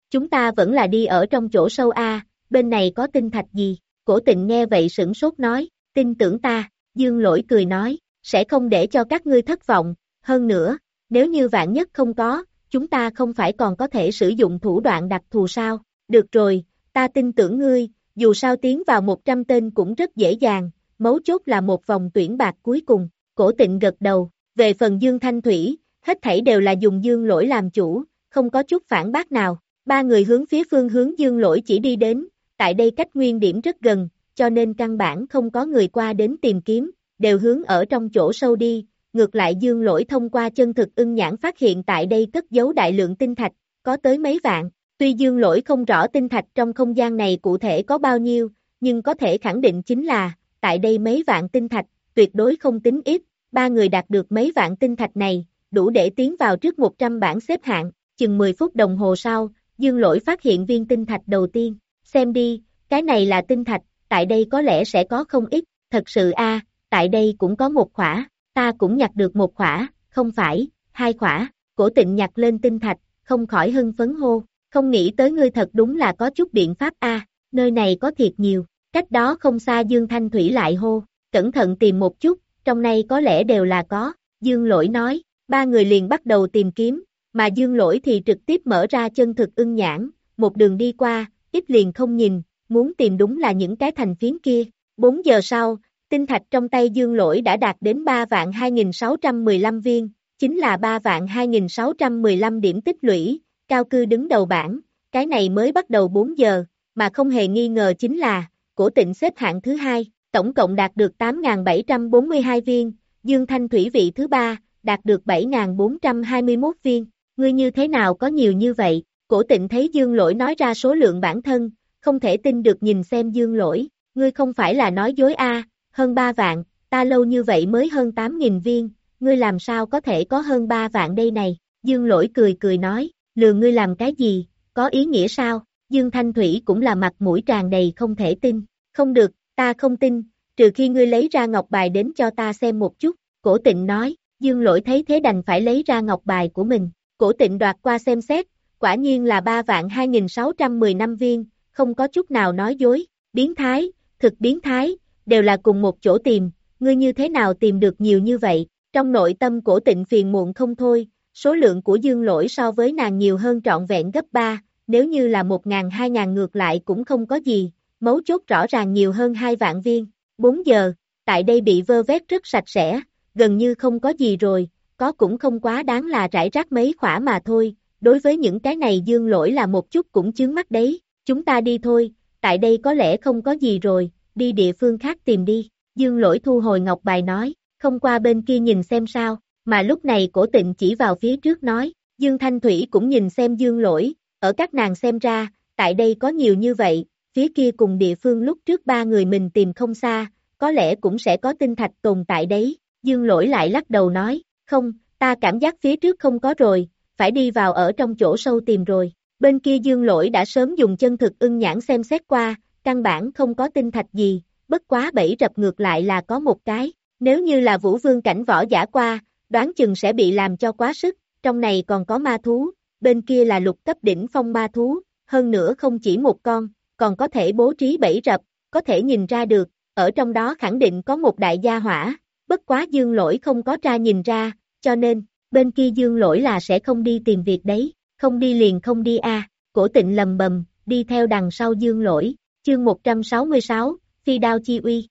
Chúng ta vẫn là đi ở trong chỗ sâu A, bên này có tinh thạch gì, cổ tịnh nghe vậy sửng sốt nói, tin tưởng ta, dương lỗi cười nói, sẽ không để cho các ngươi thất vọng, hơn nữa, nếu như vạn nhất không có, chúng ta không phải còn có thể sử dụng thủ đoạn đặc thù sao, được rồi, ta tin tưởng ngươi, dù sao tiến vào 100 tên cũng rất dễ dàng, mấu chốt là một vòng tuyển bạc cuối cùng, cổ tịnh gật đầu, về phần Dương Thanh Thủy, hết thảy đều là dùng Dương lỗi làm chủ, không có chút phản bác nào, ba người hướng phía phương hướng Dương lỗi chỉ đi đến, tại đây cách nguyên điểm rất gần, cho nên căn bản không có người qua đến tìm kiếm, đều hướng ở trong chỗ sâu đi, ngược lại dương lỗi thông qua chân thực ưng nhãn phát hiện tại đây cất giấu đại lượng tinh thạch, có tới mấy vạn, tuy dương lỗi không rõ tinh thạch trong không gian này cụ thể có bao nhiêu, nhưng có thể khẳng định chính là, tại đây mấy vạn tinh thạch, tuyệt đối không tính ít, ba người đạt được mấy vạn tinh thạch này, đủ để tiến vào trước 100 bảng xếp hạng, chừng 10 phút đồng hồ sau, dương lỗi phát hiện viên tinh thạch đầu tiên, xem đi, cái này là tinh thạch, tại đây có lẽ sẽ có không ít, thật sự a tại đây cũng có một khỏa, ta cũng nhặt được một khỏa, không phải, hai khỏa, cổ tịnh nhặt lên tinh thạch, không khỏi hưng phấn hô, không nghĩ tới ngươi thật đúng là có chút biện pháp a nơi này có thiệt nhiều, cách đó không xa Dương Thanh Thủy lại hô, cẩn thận tìm một chút, trong này có lẽ đều là có, Dương Lỗi nói, ba người liền bắt đầu tìm kiếm, mà Dương Lỗi thì trực tiếp mở ra chân thực ưng nhãn, một đường đi qua, ít liền không nhìn, muốn tìm đúng là những cái thành phiến kia. 4 giờ sau, tinh thạch trong tay dương lỗi đã đạt đến 3 vạn 2.615 viên, chính là 3 vạn 2.615 điểm tích lũy, cao cư đứng đầu bảng, cái này mới bắt đầu 4 giờ, mà không hề nghi ngờ chính là, cổ tịnh xếp hạng thứ hai, tổng cộng đạt được 8.742 viên, Dương Thanh Thủy vị thứ ba, đạt được 7.421 viên, ngươi như thế nào có nhiều như vậy, cổ tịnh thấy Dương Lỗi nói ra số lượng bản thân, không thể tin được nhìn xem Dương Lỗi, ngươi không phải là nói dối a hơn 3 vạn, ta lâu như vậy mới hơn 8.000 viên, ngươi làm sao có thể có hơn 3 vạn đây này, Dương Lỗi cười cười nói, lừa ngươi làm cái gì, có ý nghĩa sao, Dương Thanh Thủy cũng là mặt mũi tràn đầy không thể tin, không được, ta không tin, trừ khi ngươi lấy ra ngọc bài đến cho ta xem một chút, cổ tịnh nói, Dương Lỗi thấy thế đành phải lấy ra ngọc bài của mình, cổ tịnh đoạt qua xem xét, quả nhiên là 3 vạn 2.610 năm viên, không có chút nào nói dối, biến thái, thực biến thái, đều là cùng một chỗ tìm, ngươi như thế nào tìm được nhiều như vậy, trong nội tâm cổ tịnh phiền muộn không thôi, số lượng của dương lỗi so với nàng nhiều hơn trọn vẹn gấp 3, nếu như là 1.000-2.000 ngược lại cũng không có gì, mấu chốt rõ ràng nhiều hơn 2 vạn viên, 4 giờ, tại đây bị vơ vét rất sạch sẽ, gần như không có gì rồi, có cũng không quá đáng là rải rác mấy khỏa mà thôi, đối với những cái này dương lỗi là một chút cũng chướng mắt đấy, chúng ta đi thôi, tại đây có lẽ không có gì rồi, đi địa phương khác tìm đi, dương lỗi thu hồi ngọc bài nói, không qua bên kia nhìn xem sao, mà lúc này cổ tịnh chỉ vào phía trước nói, Dương Thanh Thủy cũng nhìn xem Dương lỗi, ở các nàng xem ra, tại đây có nhiều như vậy, phía kia cùng địa phương lúc trước ba người mình tìm không xa, có lẽ cũng sẽ có tinh thạch tồn tại đấy, Dương lỗi lại lắc đầu nói, không, ta cảm giác phía trước không có rồi, phải đi vào ở trong chỗ sâu tìm rồi, bên kia Dương lỗi đã sớm dùng chân thực ưng nhãn xem xét qua, căn bản không có tinh thạch gì, bất quá bẫy rập ngược lại là có một cái, nếu như là vũ vương cảnh võ giả qua, đoán chừng sẽ bị làm cho quá sức, trong này còn có ma thú, bên kia là lục cấp đỉnh phong ma thú, hơn nữa không chỉ một con, còn có thể bố trí bẫy rập, có thể nhìn ra được, ở trong đó khẳng định có một đại gia hỏa, bất quá dương lỗi không có ra nhìn ra, cho nên, bên kia dương lỗi là sẽ không đi tìm việc đấy, không đi liền không đi a cổ tịnh lầm bầm, đi theo đằng sau dương lỗi, chương 166, phi đao chi uy.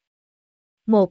1.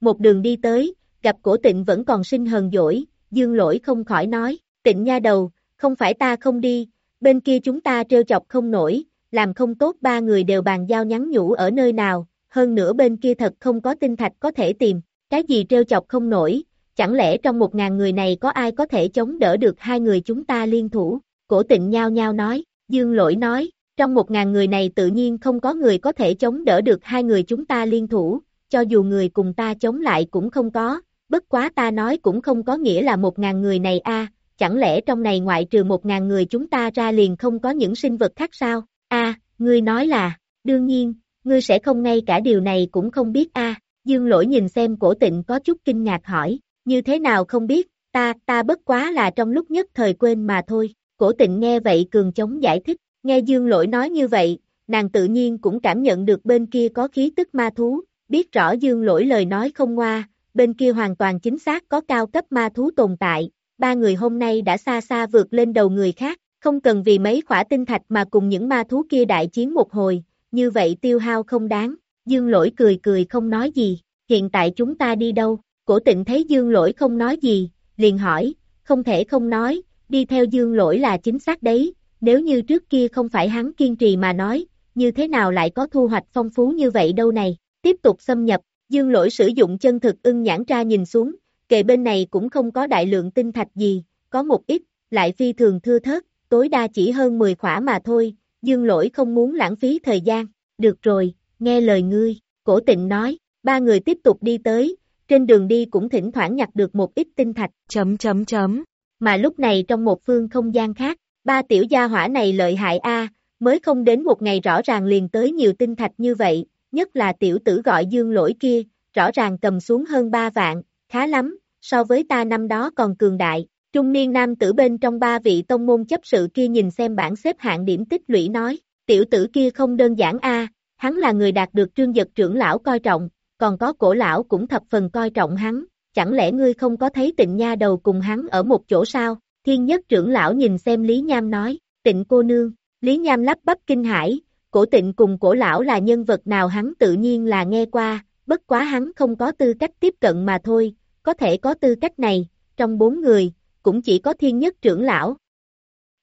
Một đường đi tới, gặp cổ tịnh vẫn còn sinh hờn dỗi, dương lỗi không khỏi nói, tịnh nha đầu, không phải ta không đi, bên kia chúng ta trêu chọc không nổi, làm không tốt ba người đều bàn giao nhắn nhủ ở nơi nào, hơn nữa bên kia thật không có tinh thạch có thể tìm, cái gì trêu chọc không nổi, chẳng lẽ trong một ngàn người này có ai có thể chống đỡ được hai người chúng ta liên thủ, cổ tịnh nhao nhao nói, dương lỗi nói, trong một ngàn người này tự nhiên không có người có thể chống đỡ được hai người chúng ta liên thủ, cho dù người cùng ta chống lại cũng không có, bất quá ta nói cũng không có nghĩa là một ngàn người này a chẳng lẽ trong này ngoại trừ một ngàn người chúng ta ra liền không có những sinh vật khác sao, a ngươi nói là, đương nhiên, ngươi sẽ không ngay cả điều này cũng không biết a. Dương lỗi nhìn xem cổ tịnh có chút kinh ngạc hỏi, như thế nào không biết, ta, ta bất quá là trong lúc nhất thời quên mà thôi, cổ tịnh nghe vậy cường chống giải thích, nghe dương lỗi nói như vậy, nàng tự nhiên cũng cảm nhận được bên kia có khí tức ma thú, biết rõ dương lỗi lời nói không ngoa, bên kia hoàn toàn chính xác có cao cấp ma thú tồn tại, ba người hôm nay đã xa xa vượt lên đầu người khác, không cần vì mấy khỏa tinh thạch mà cùng những ma thú kia đại chiến một hồi, như vậy tiêu hao không đáng, dương lỗi cười cười không nói gì, hiện tại chúng ta đi đâu, cổ tịnh thấy dương lỗi không nói gì, liền hỏi, không thể không nói, đi theo dương lỗi là chính xác đấy, nếu như trước kia không phải hắn kiên trì mà nói, như thế nào lại có thu hoạch phong phú như vậy đâu này, tiếp tục xâm nhập, dương lỗi sử dụng chân thực ưng nhãn ra nhìn xuống, kề bên này cũng không có đại lượng tinh thạch gì, có một ít, lại phi thường thưa thớt, tối đa chỉ hơn 10 khỏa mà thôi, dương lỗi không muốn lãng phí thời gian, được rồi, nghe lời ngươi, cổ tịnh nói, ba người tiếp tục đi tới, trên đường đi cũng thỉnh thoảng nhặt được một ít tinh thạch, chấm chấm chấm, mà lúc này trong một phương không gian khác, ba tiểu gia hỏa này lợi hại a mới không đến một ngày rõ ràng liền tới nhiều tinh thạch như vậy, nhất là tiểu tử gọi dương lỗi kia, rõ ràng cầm xuống hơn ba vạn, khá lắm, so với ta năm đó còn cường đại. Trung niên nam tử bên trong ba vị tông môn chấp sự kia nhìn xem bảng xếp hạng điểm tích lũy nói, tiểu tử kia không đơn giản a hắn là người đạt được trương giật trưởng lão coi trọng, còn có cổ lão cũng thập phần coi trọng hắn, chẳng lẽ ngươi không có thấy tịnh nha đầu cùng hắn ở một chỗ sao? Thiên nhất trưởng lão nhìn xem Lý Nham nói, tịnh cô nương, Lý Nham lắp bắp kinh hải, cổ tịnh cùng cổ lão là nhân vật nào hắn tự nhiên là nghe qua, bất quá hắn không có tư cách tiếp cận mà thôi, có thể có tư cách này, trong bốn người, cũng chỉ có thiên nhất trưởng lão.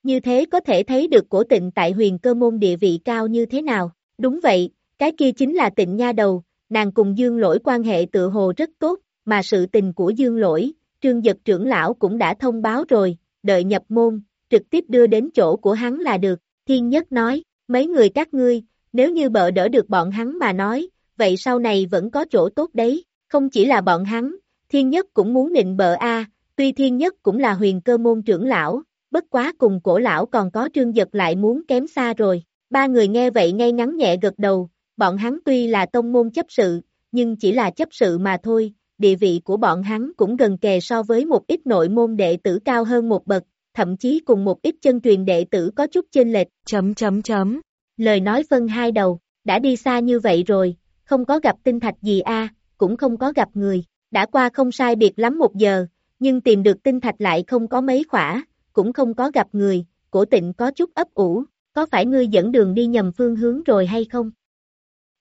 Như thế có thể thấy được cổ tịnh tại huyền cơ môn địa vị cao như thế nào. Đúng vậy, cái kia chính là tịnh nha đầu, nàng cùng dương lỗi quan hệ tự hồ rất tốt, mà sự tình của dương lỗi, trương giật trưởng lão cũng đã thông báo rồi, đợi nhập môn, trực tiếp đưa đến chỗ của hắn là được. Thiên nhất nói, mấy người các ngươi, nếu như bợ đỡ được bọn hắn mà nói, vậy sau này vẫn có chỗ tốt đấy, không chỉ là bọn hắn, thiên nhất cũng muốn định bợ A, tuy thiên nhất cũng là huyền cơ môn trưởng lão, bất quá cùng cổ lão còn có trương giật lại muốn kém xa rồi. Ba người nghe vậy ngay ngắn nhẹ gật đầu, bọn hắn tuy là tông môn chấp sự, nhưng chỉ là chấp sự mà thôi, địa vị của bọn hắn cũng gần kề so với một ít nội môn đệ tử cao hơn một bậc, thậm chí cùng một ít chân truyền đệ tử có chút chênh lệch, chấm chấm chấm. Lời nói phân hai đầu, đã đi xa như vậy rồi, không có gặp tinh thạch gì a, cũng không có gặp người, đã qua không sai biệt lắm một giờ, nhưng tìm được tinh thạch lại không có mấy khỏa, cũng không có gặp người, cổ tịnh có chút ấp ủ, có phải ngươi dẫn đường đi nhầm phương hướng rồi hay không?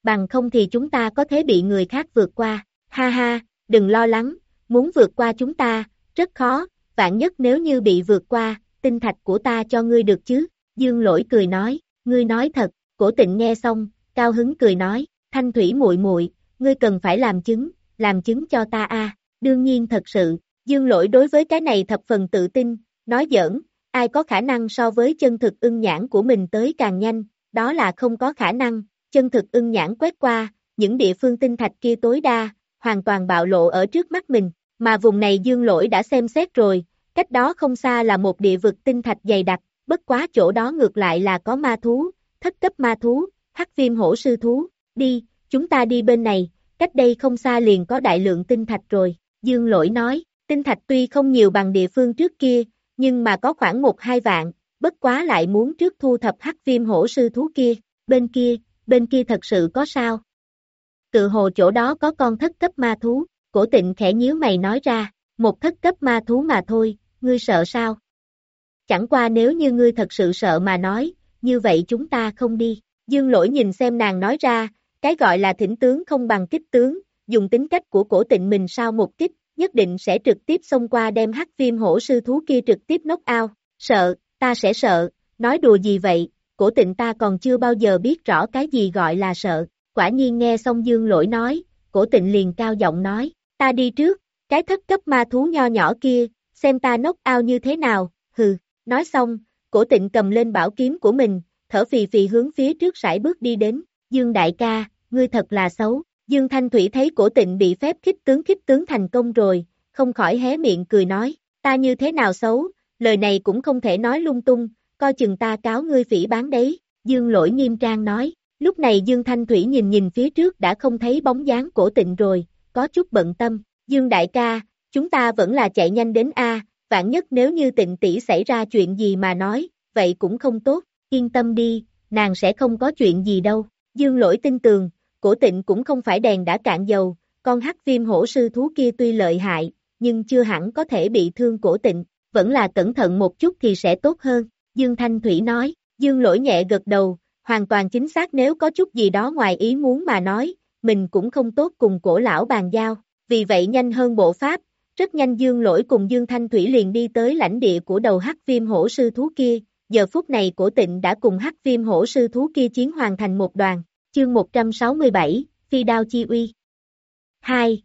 Bằng không thì chúng ta có thể bị người khác vượt qua, ha ha, đừng lo lắng, muốn vượt qua chúng ta, rất khó, vạn nhất nếu như bị vượt qua, tinh thạch của ta cho ngươi được chứ, dương lỗi cười nói, ngươi nói thật, cổ tịnh nghe xong, cao hứng cười nói, thanh thủy muội muội ngươi cần phải làm chứng, làm chứng cho ta a. Đương nhiên thật sự, dương lỗi đối với cái này thập phần tự tin, nói giỡn, ai có khả năng so với chân thực ưng nhãn của mình tới càng nhanh, đó là không có khả năng, chân thực ưng nhãn quét qua, những địa phương tinh thạch kia tối đa, hoàn toàn bạo lộ ở trước mắt mình, mà vùng này dương lỗi đã xem xét rồi, cách đó không xa là một địa vực tinh thạch dày đặc, bất quá chỗ đó ngược lại là có ma thú, thất cấp ma thú, hắc viêm hổ sư thú, đi, chúng ta đi bên này, cách đây không xa liền có đại lượng tinh thạch rồi, dương lỗi nói, tinh thạch tuy không nhiều bằng địa phương trước kia, nhưng mà có khoảng một hai vạn, bất quá lại muốn trước thu thập hắc viêm hổ sư thú kia, bên kia, bên kia thật sự có sao? Tự hồ chỗ đó có con thất cấp ma thú, cổ tịnh khẽ nhíu mày nói ra, một thất cấp ma thú mà thôi, ngươi sợ sao? Chẳng qua nếu như ngươi thật sự sợ mà nói, như vậy chúng ta không đi. Dương lỗi nhìn xem nàng nói ra, cái gọi là thỉnh tướng không bằng kích tướng, dùng tính cách của cổ tịnh mình sao một kích, nhất định sẽ trực tiếp xông qua đem hắc viêm hổ sư thú kia trực tiếp nốc ao. Sợ, ta sẽ sợ, nói đùa gì vậy, cổ tịnh ta còn chưa bao giờ biết rõ cái gì gọi là sợ. Quả nhiên nghe xong dương lỗi nói, cổ tịnh liền cao giọng nói, ta đi trước, cái thất cấp ma thú nho nhỏ kia, xem ta nốc ao như thế nào, hừ, nói xong, cổ tịnh cầm lên bảo kiếm của mình, thở phì phì hướng phía trước sải bước đi đến, Dương đại ca, ngươi thật là xấu, Dương Thanh Thủy thấy cổ tịnh bị phép khích tướng khích tướng thành công rồi, không khỏi hé miệng cười nói, ta như thế nào xấu, lời này cũng không thể nói lung tung, coi chừng ta cáo ngươi phỉ bán đấy, Dương lỗi nghiêm trang nói, lúc này Dương Thanh Thủy nhìn nhìn phía trước đã không thấy bóng dáng cổ tịnh rồi, có chút bận tâm, Dương đại ca, chúng ta vẫn là chạy nhanh đến A, vạn nhất nếu như tịnh tỷ xảy ra chuyện gì mà nói, vậy cũng không tốt, yên tâm đi, nàng sẽ không có chuyện gì đâu. Dương lỗi tin tường, cổ tịnh cũng không phải đèn đã cạn dầu, con hắc viêm hổ sư thú kia tuy lợi hại, nhưng chưa hẳn có thể bị thương cổ tịnh, vẫn là cẩn thận một chút thì sẽ tốt hơn. Dương Thanh Thủy nói, Dương lỗi nhẹ gật đầu, hoàn toàn chính xác nếu có chút gì đó ngoài ý muốn mà nói, mình cũng không tốt cùng cổ lão bàn giao, vì vậy nhanh hơn bộ pháp, rất nhanh Dương lỗi cùng Dương Thanh Thủy liền đi tới lãnh địa của đầu hắc viêm hổ sư thú kia, giờ phút này cổ tịnh đã cùng hắc viêm hổ sư thú kia chiến hoàn thành một đoàn, chương 167, phi đao chi uy. 2.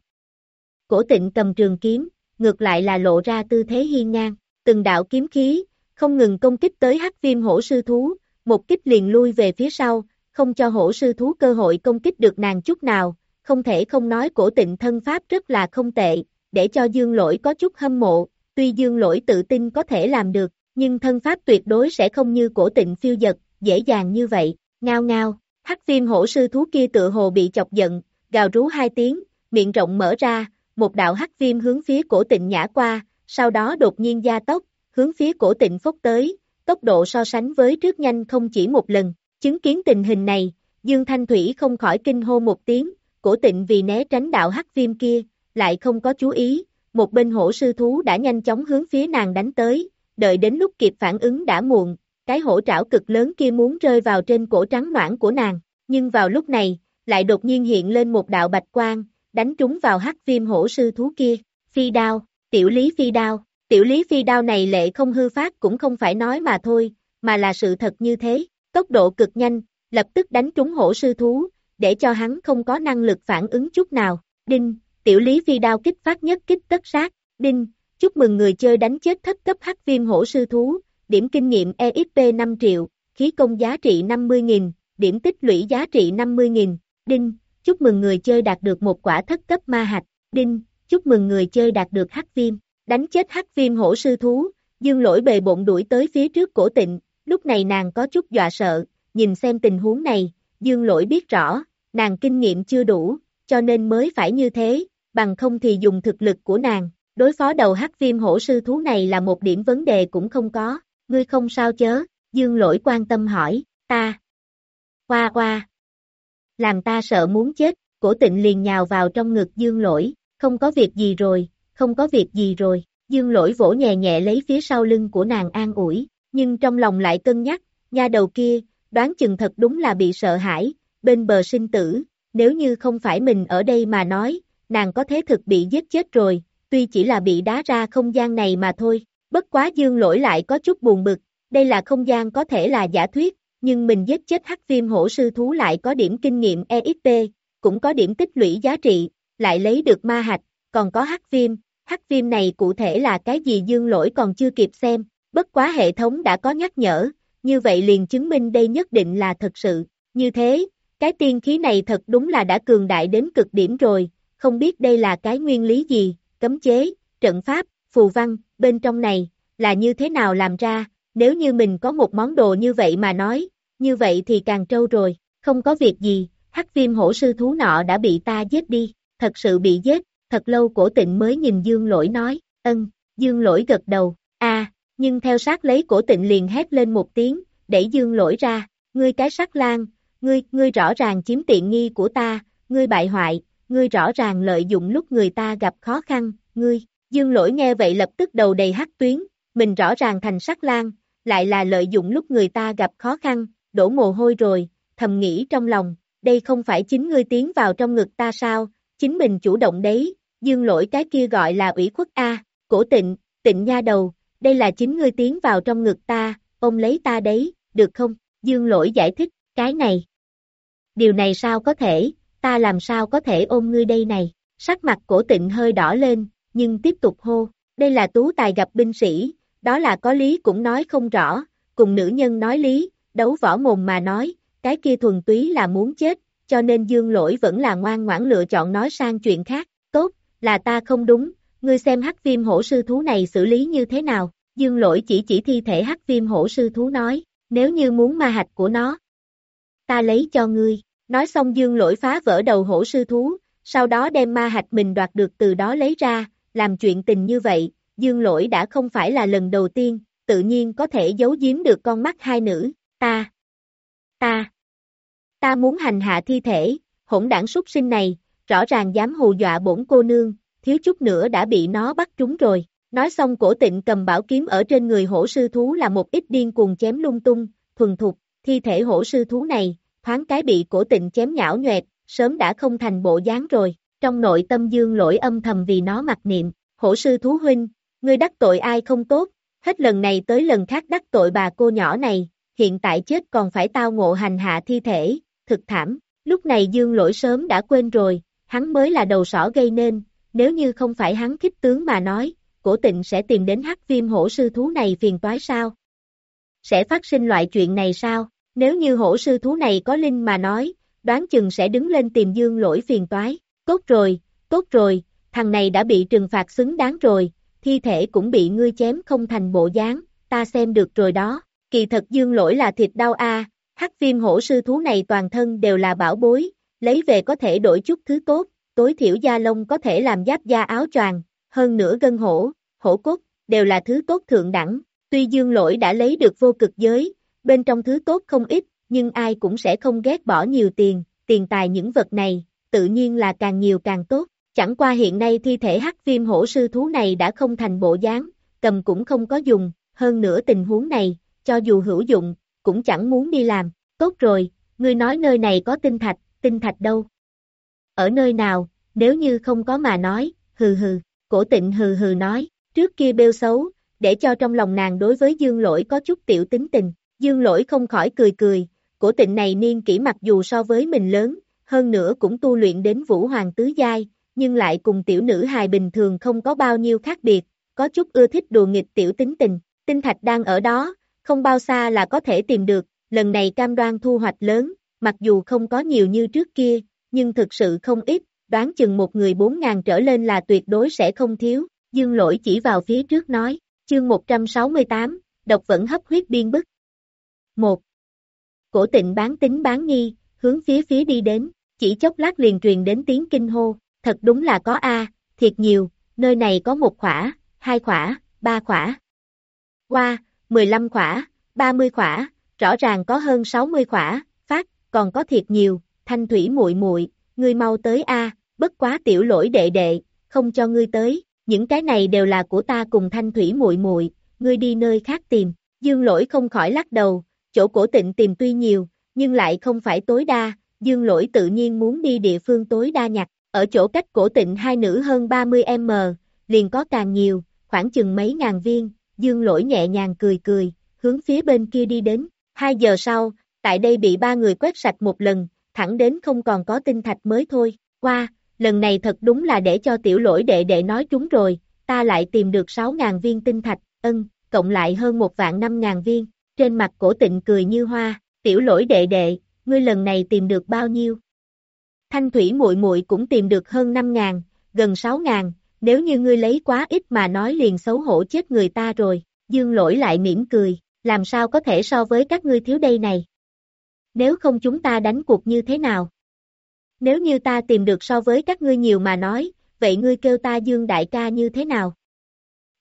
Cổ tịnh cầm trường kiếm, ngược lại là lộ ra tư thế hiên ngang, từng đạo kiếm khí, không ngừng công kích tới hắc viêm hổ sư thú, một kích liền lui về phía sau, không cho hổ sư thú cơ hội công kích được nàng chút nào, không thể không nói cổ tịnh thân pháp rất là không tệ, để cho dương lỗi có chút hâm mộ, tuy dương lỗi tự tin có thể làm được, nhưng thân pháp tuyệt đối sẽ không như cổ tịnh phiêu giật, dễ dàng như vậy, ngao ngao, hắc viêm hổ sư thú kia tự hồ bị chọc giận, gào rú hai tiếng, miệng rộng mở ra, một đạo hắc viêm hướng phía cổ tịnh nhả qua, sau đó đột nhiên gia tốc, hướng phía cổ tịnh phốc tới, tốc độ so sánh với trước nhanh không chỉ một lần, chứng kiến tình hình này, Dương Thanh Thủy không khỏi kinh hô một tiếng, cổ tịnh vì né tránh đạo hắc viêm kia, lại không có chú ý, một bên hổ sư thú đã nhanh chóng hướng phía nàng đánh tới, đợi đến lúc kịp phản ứng đã muộn, cái hổ trảo cực lớn kia muốn rơi vào trên cổ trắng noãn của nàng, nhưng vào lúc này, lại đột nhiên hiện lên một đạo bạch quang, đánh trúng vào hắc viêm hổ sư thú kia, phi đao, tiểu lý phi đao, tiểu lý phi đao này lệ không hư phát cũng không phải nói mà thôi, mà là sự thật như thế, tốc độ cực nhanh, lập tức đánh trúng hổ sư thú, để cho hắn không có năng lực phản ứng chút nào, đinh, tiểu lý phi đao kích phát nhất kích tất sát, đinh, chúc mừng người chơi đánh chết thất cấp hắc viêm hổ sư thú, điểm kinh nghiệm EXP 5 triệu, khí công giá trị 50.000, điểm tích lũy giá trị 50.000, đinh, chúc mừng người chơi đạt được một quả thất cấp ma hạch, đinh, chúc mừng người chơi đạt được hắc viêm, đánh chết hắc viêm hổ sư thú, dương lỗi bề bộn đuổi tới phía trước cổ tịnh, lúc này nàng có chút dọa sợ, nhìn xem tình huống này, dương lỗi biết rõ, nàng kinh nghiệm chưa đủ, cho nên mới phải như thế, bằng không thì dùng thực lực của nàng, đối phó đầu hắc viêm hổ sư thú này là một điểm vấn đề cũng không có, ngươi không sao chớ, dương lỗi quan tâm hỏi, ta, qua qua, làm ta sợ muốn chết, cổ tịnh liền nhào vào trong ngực dương lỗi, không có việc gì rồi, không có việc gì rồi, dương lỗi vỗ nhẹ nhẹ lấy phía sau lưng của nàng an ủi, nhưng trong lòng lại cân nhắc, nha đầu kia, đoán chừng thật đúng là bị sợ hãi, bên bờ sinh tử, nếu như không phải mình ở đây mà nói, nàng có thế thực bị giết chết rồi, tuy chỉ là bị đá ra không gian này mà thôi, bất quá dương lỗi lại có chút buồn bực, đây là không gian có thể là giả thuyết, nhưng mình giết chết hắc viêm hổ sư thú lại có điểm kinh nghiệm EXP, cũng có điểm tích lũy giá trị, lại lấy được ma hạch, còn có hắc viêm, hắc viêm này cụ thể là cái gì dương lỗi còn chưa kịp xem, bất quá hệ thống đã có nhắc nhở, như vậy liền chứng minh đây nhất định là thật sự, như thế, cái tiên khí này thật đúng là đã cường đại đến cực điểm rồi, không biết đây là cái nguyên lý gì, cấm chế, trận pháp, phù văn, bên trong này, là như thế nào làm ra, nếu như mình có một món đồ như vậy mà nói, như vậy thì càng trâu rồi, không có việc gì, hắc viêm hổ sư thú nọ đã bị ta giết đi, thật sự bị giết, thật lâu cổ tịnh mới nhìn dương lỗi nói, ân, dương lỗi gật đầu, a nhưng theo sát lấy cổ tịnh liền hét lên một tiếng, đẩy dương lỗi ra, ngươi cái sắc lan, ngươi, ngươi rõ ràng chiếm tiện nghi của ta, ngươi bại hoại, ngươi rõ ràng lợi dụng lúc người ta gặp khó khăn, ngươi, dương lỗi nghe vậy lập tức đầu đầy hắc tuyến, mình rõ ràng thành sắc lan, lại là lợi dụng lúc người ta gặp khó khăn, đổ mồ hôi rồi, thầm nghĩ trong lòng, đây không phải chính ngươi tiến vào trong ngực ta sao, chính mình chủ động đấy, dương lỗi cái kia gọi là ủy khuất A, cổ tịnh, tịnh nha đầu, đây là chính ngươi tiến vào trong ngực ta, ôm lấy ta đấy, được không, dương lỗi giải thích, cái này. Điều này sao có thể, ta làm sao có thể ôm ngươi đây này, sắc mặt cổ tịnh hơi đỏ lên, nhưng tiếp tục hô, đây là tú tài gặp binh sĩ, đó là có lý cũng nói không rõ, cùng nữ nhân nói lý, đấu võ mồm mà nói, cái kia thuần túy là muốn chết, cho nên dương lỗi vẫn là ngoan ngoãn lựa chọn nói sang chuyện khác, là ta không đúng, ngươi xem hắc viêm hổ sư thú này xử lý như thế nào, dương lỗi chỉ chỉ thi thể hắc viêm hổ sư thú nói, nếu như muốn ma hạch của nó, ta lấy cho ngươi, nói xong dương lỗi phá vỡ đầu hổ sư thú, sau đó đem ma hạch mình đoạt được từ đó lấy ra, làm chuyện tình như vậy, dương lỗi đã không phải là lần đầu tiên, tự nhiên có thể giấu giếm được con mắt hai nữ, ta, ta, ta muốn hành hạ thi thể, hỗn đảng súc sinh này, rõ ràng dám hù dọa bổn cô nương, thiếu chút nữa đã bị nó bắt trúng rồi. Nói xong cổ tịnh cầm bảo kiếm ở trên người hổ sư thú là một ít điên cuồng chém lung tung, thuần thục, thi thể hổ sư thú này, thoáng cái bị cổ tịnh chém nhão nhoẹt, sớm đã không thành bộ dáng rồi, trong nội tâm dương lỗi âm thầm vì nó mặc niệm, hổ sư thú huynh, ngươi đắc tội ai không tốt, hết lần này tới lần khác đắc tội bà cô nhỏ này, hiện tại chết còn phải tao ngộ hành hạ thi thể, thực thảm, lúc này dương lỗi sớm đã quên rồi, hắn mới là đầu sỏ gây nên, nếu như không phải hắn khích tướng mà nói, cổ tịnh sẽ tìm đến hắc viêm hổ sư thú này phiền toái sao? Sẽ phát sinh loại chuyện này sao? Nếu như hổ sư thú này có linh mà nói, đoán chừng sẽ đứng lên tìm dương lỗi phiền toái. Tốt rồi, tốt rồi, thằng này đã bị trừng phạt xứng đáng rồi, thi thể cũng bị ngươi chém không thành bộ dáng, ta xem được rồi đó. Kỳ thật dương lỗi là thịt đau a hắc viêm hổ sư thú này toàn thân đều là bảo bối, lấy về có thể đổi chút thứ tốt, tối thiểu da lông có thể làm giáp da áo choàng, hơn nữa gân hổ, hổ cốt, đều là thứ tốt thượng đẳng. Tuy dương lỗi đã lấy được vô cực giới, bên trong thứ tốt không ít, nhưng ai cũng sẽ không ghét bỏ nhiều tiền, tiền tài những vật này, tự nhiên là càng nhiều càng tốt. Chẳng qua hiện nay thi thể hắc viêm hổ sư thú này đã không thành bộ dáng, cầm cũng không có dùng, hơn nữa tình huống này, cho dù hữu dụng, cũng chẳng muốn đi làm. Tốt rồi, ngươi nói nơi này có tinh thạch, tinh thạch đâu? Ở nơi nào, nếu như không có mà nói, hừ hừ, cổ tịnh hừ hừ nói, trước kia bêu xấu, để cho trong lòng nàng đối với dương lỗi có chút tiểu tính tình, dương lỗi không khỏi cười cười, cổ tịnh này niên kỹ mặc dù so với mình lớn, hơn nữa cũng tu luyện đến vũ hoàng tứ giai, nhưng lại cùng tiểu nữ hài bình thường không có bao nhiêu khác biệt, có chút ưa thích đùa nghịch tiểu tính tình, tinh thạch đang ở đó, không bao xa là có thể tìm được, lần này cam đoan thu hoạch lớn, mặc dù không có nhiều như trước kia, nhưng thực sự không ít, đoán chừng một người bốn ngàn trở lên là tuyệt đối sẽ không thiếu, dương lỗi chỉ vào phía trước nói, chương 168, độc vẫn hấp huyết biên bức. 1. Cổ tịnh bán tính bán nghi, hướng phía phía đi đến, chỉ chốc lát liền truyền đến tiếng kinh hô, thật đúng là có A, thiệt nhiều, nơi này có một khỏa, hai khỏa, ba khỏa. Qua, 15 khỏa, 30 khỏa, rõ ràng có hơn 60 khỏa, còn có thiệt nhiều, thanh thủy muội muội, ngươi mau tới A, bất quá tiểu lỗi đệ đệ, không cho ngươi tới, những cái này đều là của ta cùng thanh thủy muội muội, ngươi đi nơi khác tìm, dương lỗi không khỏi lắc đầu, chỗ cổ tịnh tìm tuy nhiều, nhưng lại không phải tối đa, dương lỗi tự nhiên muốn đi địa phương tối đa nhặt, ở chỗ cách cổ tịnh hai nữ hơn 30m, liền có càng nhiều, khoảng chừng mấy ngàn viên, dương lỗi nhẹ nhàng cười cười, hướng phía bên kia đi đến, hai giờ sau, tại đây bị ba người quét sạch một lần, thẳng đến không còn có tinh thạch mới thôi, qua, lần này thật đúng là để cho tiểu lỗi đệ đệ nói chúng rồi, ta lại tìm được 6.000 viên tinh thạch, ân, cộng lại hơn một vạn 5.000 viên, trên mặt cổ tịnh cười như hoa, tiểu lỗi đệ đệ, ngươi lần này tìm được bao nhiêu? Thanh thủy muội muội cũng tìm được hơn 5.000, gần 6.000, nếu như ngươi lấy quá ít mà nói liền xấu hổ chết người ta rồi, dương lỗi lại mỉm cười, làm sao có thể so với các ngươi thiếu đây này? Nếu không chúng ta đánh cuộc như thế nào? Nếu như ta tìm được so với các ngươi nhiều mà nói, vậy ngươi kêu ta dương đại ca như thế nào?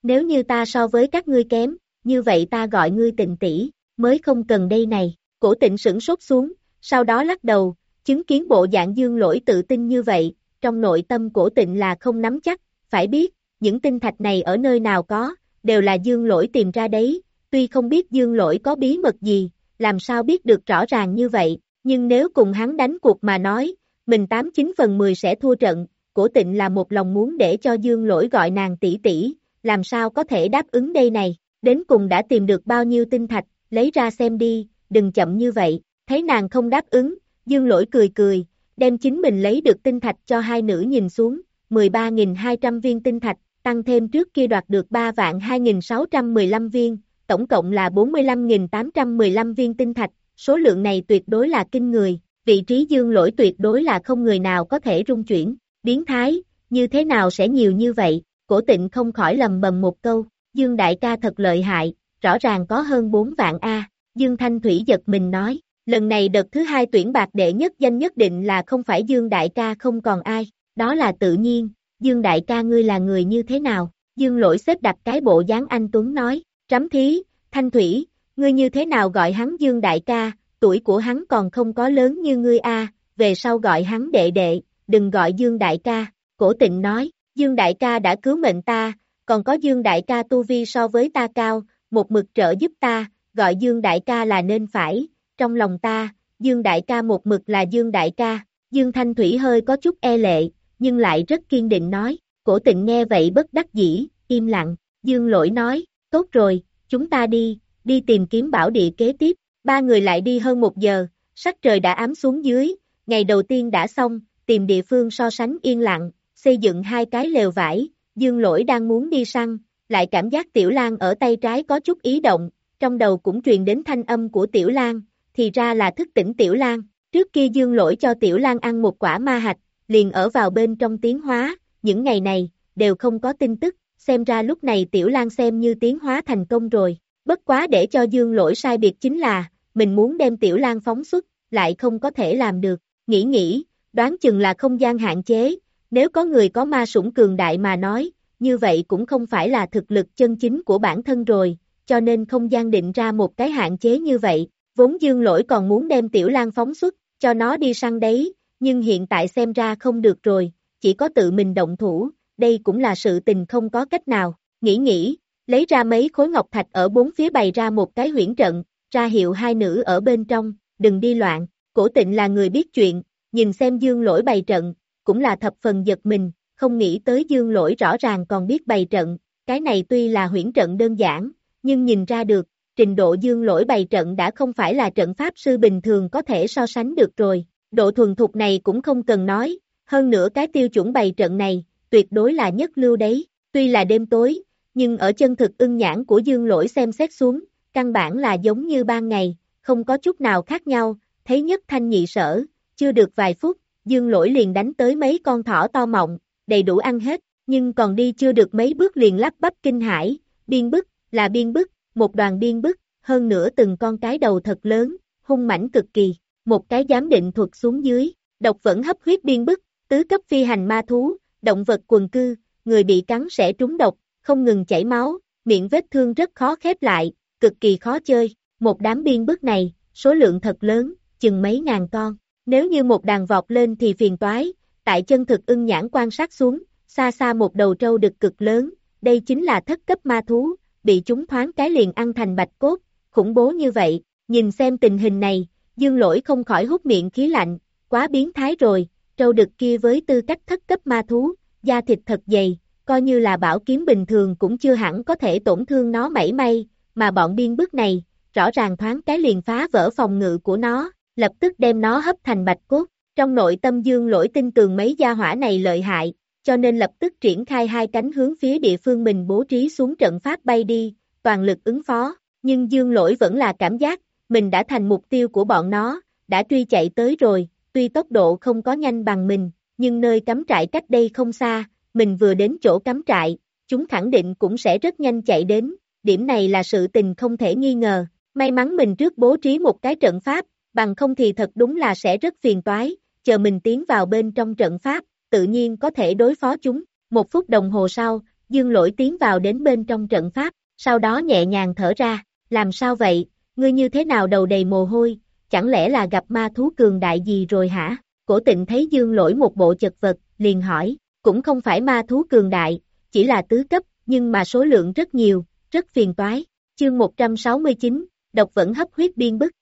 Nếu như ta so với các ngươi kém, như vậy ta gọi ngươi tịnh tỷ, mới không cần đây này, cổ tịnh sửng sốt xuống, sau đó lắc đầu, chứng kiến bộ dạng dương lỗi tự tin như vậy, trong nội tâm cổ tịnh là không nắm chắc, phải biết, những tinh thạch này ở nơi nào có, đều là dương lỗi tìm ra đấy, tuy không biết dương lỗi có bí mật gì, làm sao biết được rõ ràng như vậy, nhưng nếu cùng hắn đánh cuộc mà nói, mình 89 phần 10 sẽ thua trận, cổ tịnh là một lòng muốn để cho dương lỗi gọi nàng tỷ tỷ, làm sao có thể đáp ứng đây này, đến cùng đã tìm được bao nhiêu tinh thạch, lấy ra xem đi, đừng chậm như vậy, thấy nàng không đáp ứng, dương lỗi cười cười, đem chính mình lấy được tinh thạch cho hai nữ nhìn xuống, 13.200 viên tinh thạch, tăng thêm trước kia đoạt được 3 vạn 2.615 viên, tổng cộng là 45.815 viên tinh thạch, số lượng này tuyệt đối là kinh người, vị trí dương lỗi tuyệt đối là không người nào có thể rung chuyển, biến thái, như thế nào sẽ nhiều như vậy, cổ tịnh không khỏi lầm bầm một câu, dương đại ca thật lợi hại, rõ ràng có hơn 4 vạn A, dương thanh thủy giật mình nói, lần này đợt thứ hai tuyển bạc đệ nhất danh nhất định là không phải dương đại ca không còn ai, đó là tự nhiên, dương đại ca ngươi là người như thế nào, dương lỗi xếp đặt cái bộ dáng anh Tuấn nói, trắm thí, thanh thủy, ngươi như thế nào gọi hắn dương đại ca, tuổi của hắn còn không có lớn như ngươi a, về sau gọi hắn đệ đệ, đừng gọi Dương đại ca, cổ tịnh nói, Dương đại ca đã cứu mệnh ta, còn có Dương đại ca tu vi so với ta cao, một mực trợ giúp ta, gọi Dương đại ca là nên phải, trong lòng ta, Dương đại ca một mực là Dương đại ca, Dương Thanh Thủy hơi có chút e lệ, nhưng lại rất kiên định nói, cổ tịnh nghe vậy bất đắc dĩ, im lặng, Dương lỗi nói, tốt rồi, chúng ta đi, đi tìm kiếm bảo địa kế tiếp, Ba người lại đi hơn một giờ, sắc trời đã ám xuống dưới, ngày đầu tiên đã xong, tìm địa phương so sánh yên lặng, xây dựng hai cái lều vải, dương lỗi đang muốn đi săn, lại cảm giác Tiểu Lan ở tay trái có chút ý động, trong đầu cũng truyền đến thanh âm của Tiểu Lan, thì ra là thức tỉnh Tiểu Lan, trước kia dương lỗi cho Tiểu Lan ăn một quả ma hạch, liền ở vào bên trong tiến hóa, những ngày này, đều không có tin tức, xem ra lúc này Tiểu Lan xem như tiến hóa thành công rồi, bất quá để cho dương lỗi sai biệt chính là, mình muốn đem Tiểu Lan phóng xuất, lại không có thể làm được, nghĩ nghĩ, đoán chừng là không gian hạn chế, nếu có người có ma sủng cường đại mà nói, như vậy cũng không phải là thực lực chân chính của bản thân rồi, cho nên không gian định ra một cái hạn chế như vậy, vốn dương lỗi còn muốn đem Tiểu Lan phóng xuất, cho nó đi săn đấy, nhưng hiện tại xem ra không được rồi, chỉ có tự mình động thủ, đây cũng là sự tình không có cách nào, nghĩ nghĩ, lấy ra mấy khối ngọc thạch ở bốn phía bày ra một cái huyễn trận, ra hiệu hai nữ ở bên trong, đừng đi loạn, cổ tịnh là người biết chuyện, nhìn xem dương lỗi bày trận, cũng là thập phần giật mình, không nghĩ tới dương lỗi rõ ràng còn biết bày trận, cái này tuy là huyễn trận đơn giản, nhưng nhìn ra được, trình độ dương lỗi bày trận đã không phải là trận pháp sư bình thường có thể so sánh được rồi, độ thuần thục này cũng không cần nói, hơn nữa cái tiêu chuẩn bày trận này, tuyệt đối là nhất lưu đấy, tuy là đêm tối, nhưng ở chân thực ưng nhãn của dương lỗi xem xét xuống, căn bản là giống như ban ngày, không có chút nào khác nhau, thấy nhất thanh nhị sở, chưa được vài phút, dương lỗi liền đánh tới mấy con thỏ to mọng, đầy đủ ăn hết, nhưng còn đi chưa được mấy bước liền lắp bắp kinh hải, biên bức, là biên bức, một đoàn biên bức, hơn nữa từng con cái đầu thật lớn, hung mảnh cực kỳ, một cái giám định thuật xuống dưới, độc vẫn hấp huyết biên bức, tứ cấp phi hành ma thú, động vật quần cư, người bị cắn sẽ trúng độc, không ngừng chảy máu, miệng vết thương rất khó khép lại, cực kỳ khó chơi, một đám biên bức này, số lượng thật lớn, chừng mấy ngàn con, nếu như một đàn vọt lên thì phiền toái, tại chân thực ưng nhãn quan sát xuống, xa xa một đầu trâu đực cực lớn, đây chính là thất cấp ma thú, bị chúng thoáng cái liền ăn thành bạch cốt, khủng bố như vậy, nhìn xem tình hình này, dương lỗi không khỏi hút miệng khí lạnh, quá biến thái rồi, trâu đực kia với tư cách thất cấp ma thú, da thịt thật dày, coi như là bảo kiếm bình thường cũng chưa hẳn có thể tổn thương nó mảy may, mà bọn biên bức này, rõ ràng thoáng cái liền phá vỡ phòng ngự của nó, lập tức đem nó hấp thành bạch cốt. Trong nội tâm dương lỗi tin tường mấy gia hỏa này lợi hại, cho nên lập tức triển khai hai cánh hướng phía địa phương mình bố trí xuống trận pháp bay đi, toàn lực ứng phó, nhưng dương lỗi vẫn là cảm giác, mình đã thành mục tiêu của bọn nó, đã truy chạy tới rồi, tuy tốc độ không có nhanh bằng mình, nhưng nơi cắm trại cách đây không xa, mình vừa đến chỗ cắm trại, chúng khẳng định cũng sẽ rất nhanh chạy đến, điểm này là sự tình không thể nghi ngờ, may mắn mình trước bố trí một cái trận pháp, bằng không thì thật đúng là sẽ rất phiền toái, chờ mình tiến vào bên trong trận pháp, tự nhiên có thể đối phó chúng. Một phút đồng hồ sau, Dương Lỗi tiến vào đến bên trong trận pháp, sau đó nhẹ nhàng thở ra, làm sao vậy, ngươi như thế nào đầu đầy mồ hôi, chẳng lẽ là gặp ma thú cường đại gì rồi hả? Cổ tịnh thấy Dương Lỗi một bộ chật vật, liền hỏi, cũng không phải ma thú cường đại, chỉ là tứ cấp, nhưng mà số lượng rất nhiều, rất phiền toái. Chương 169, độc vẫn hấp huyết biên bức.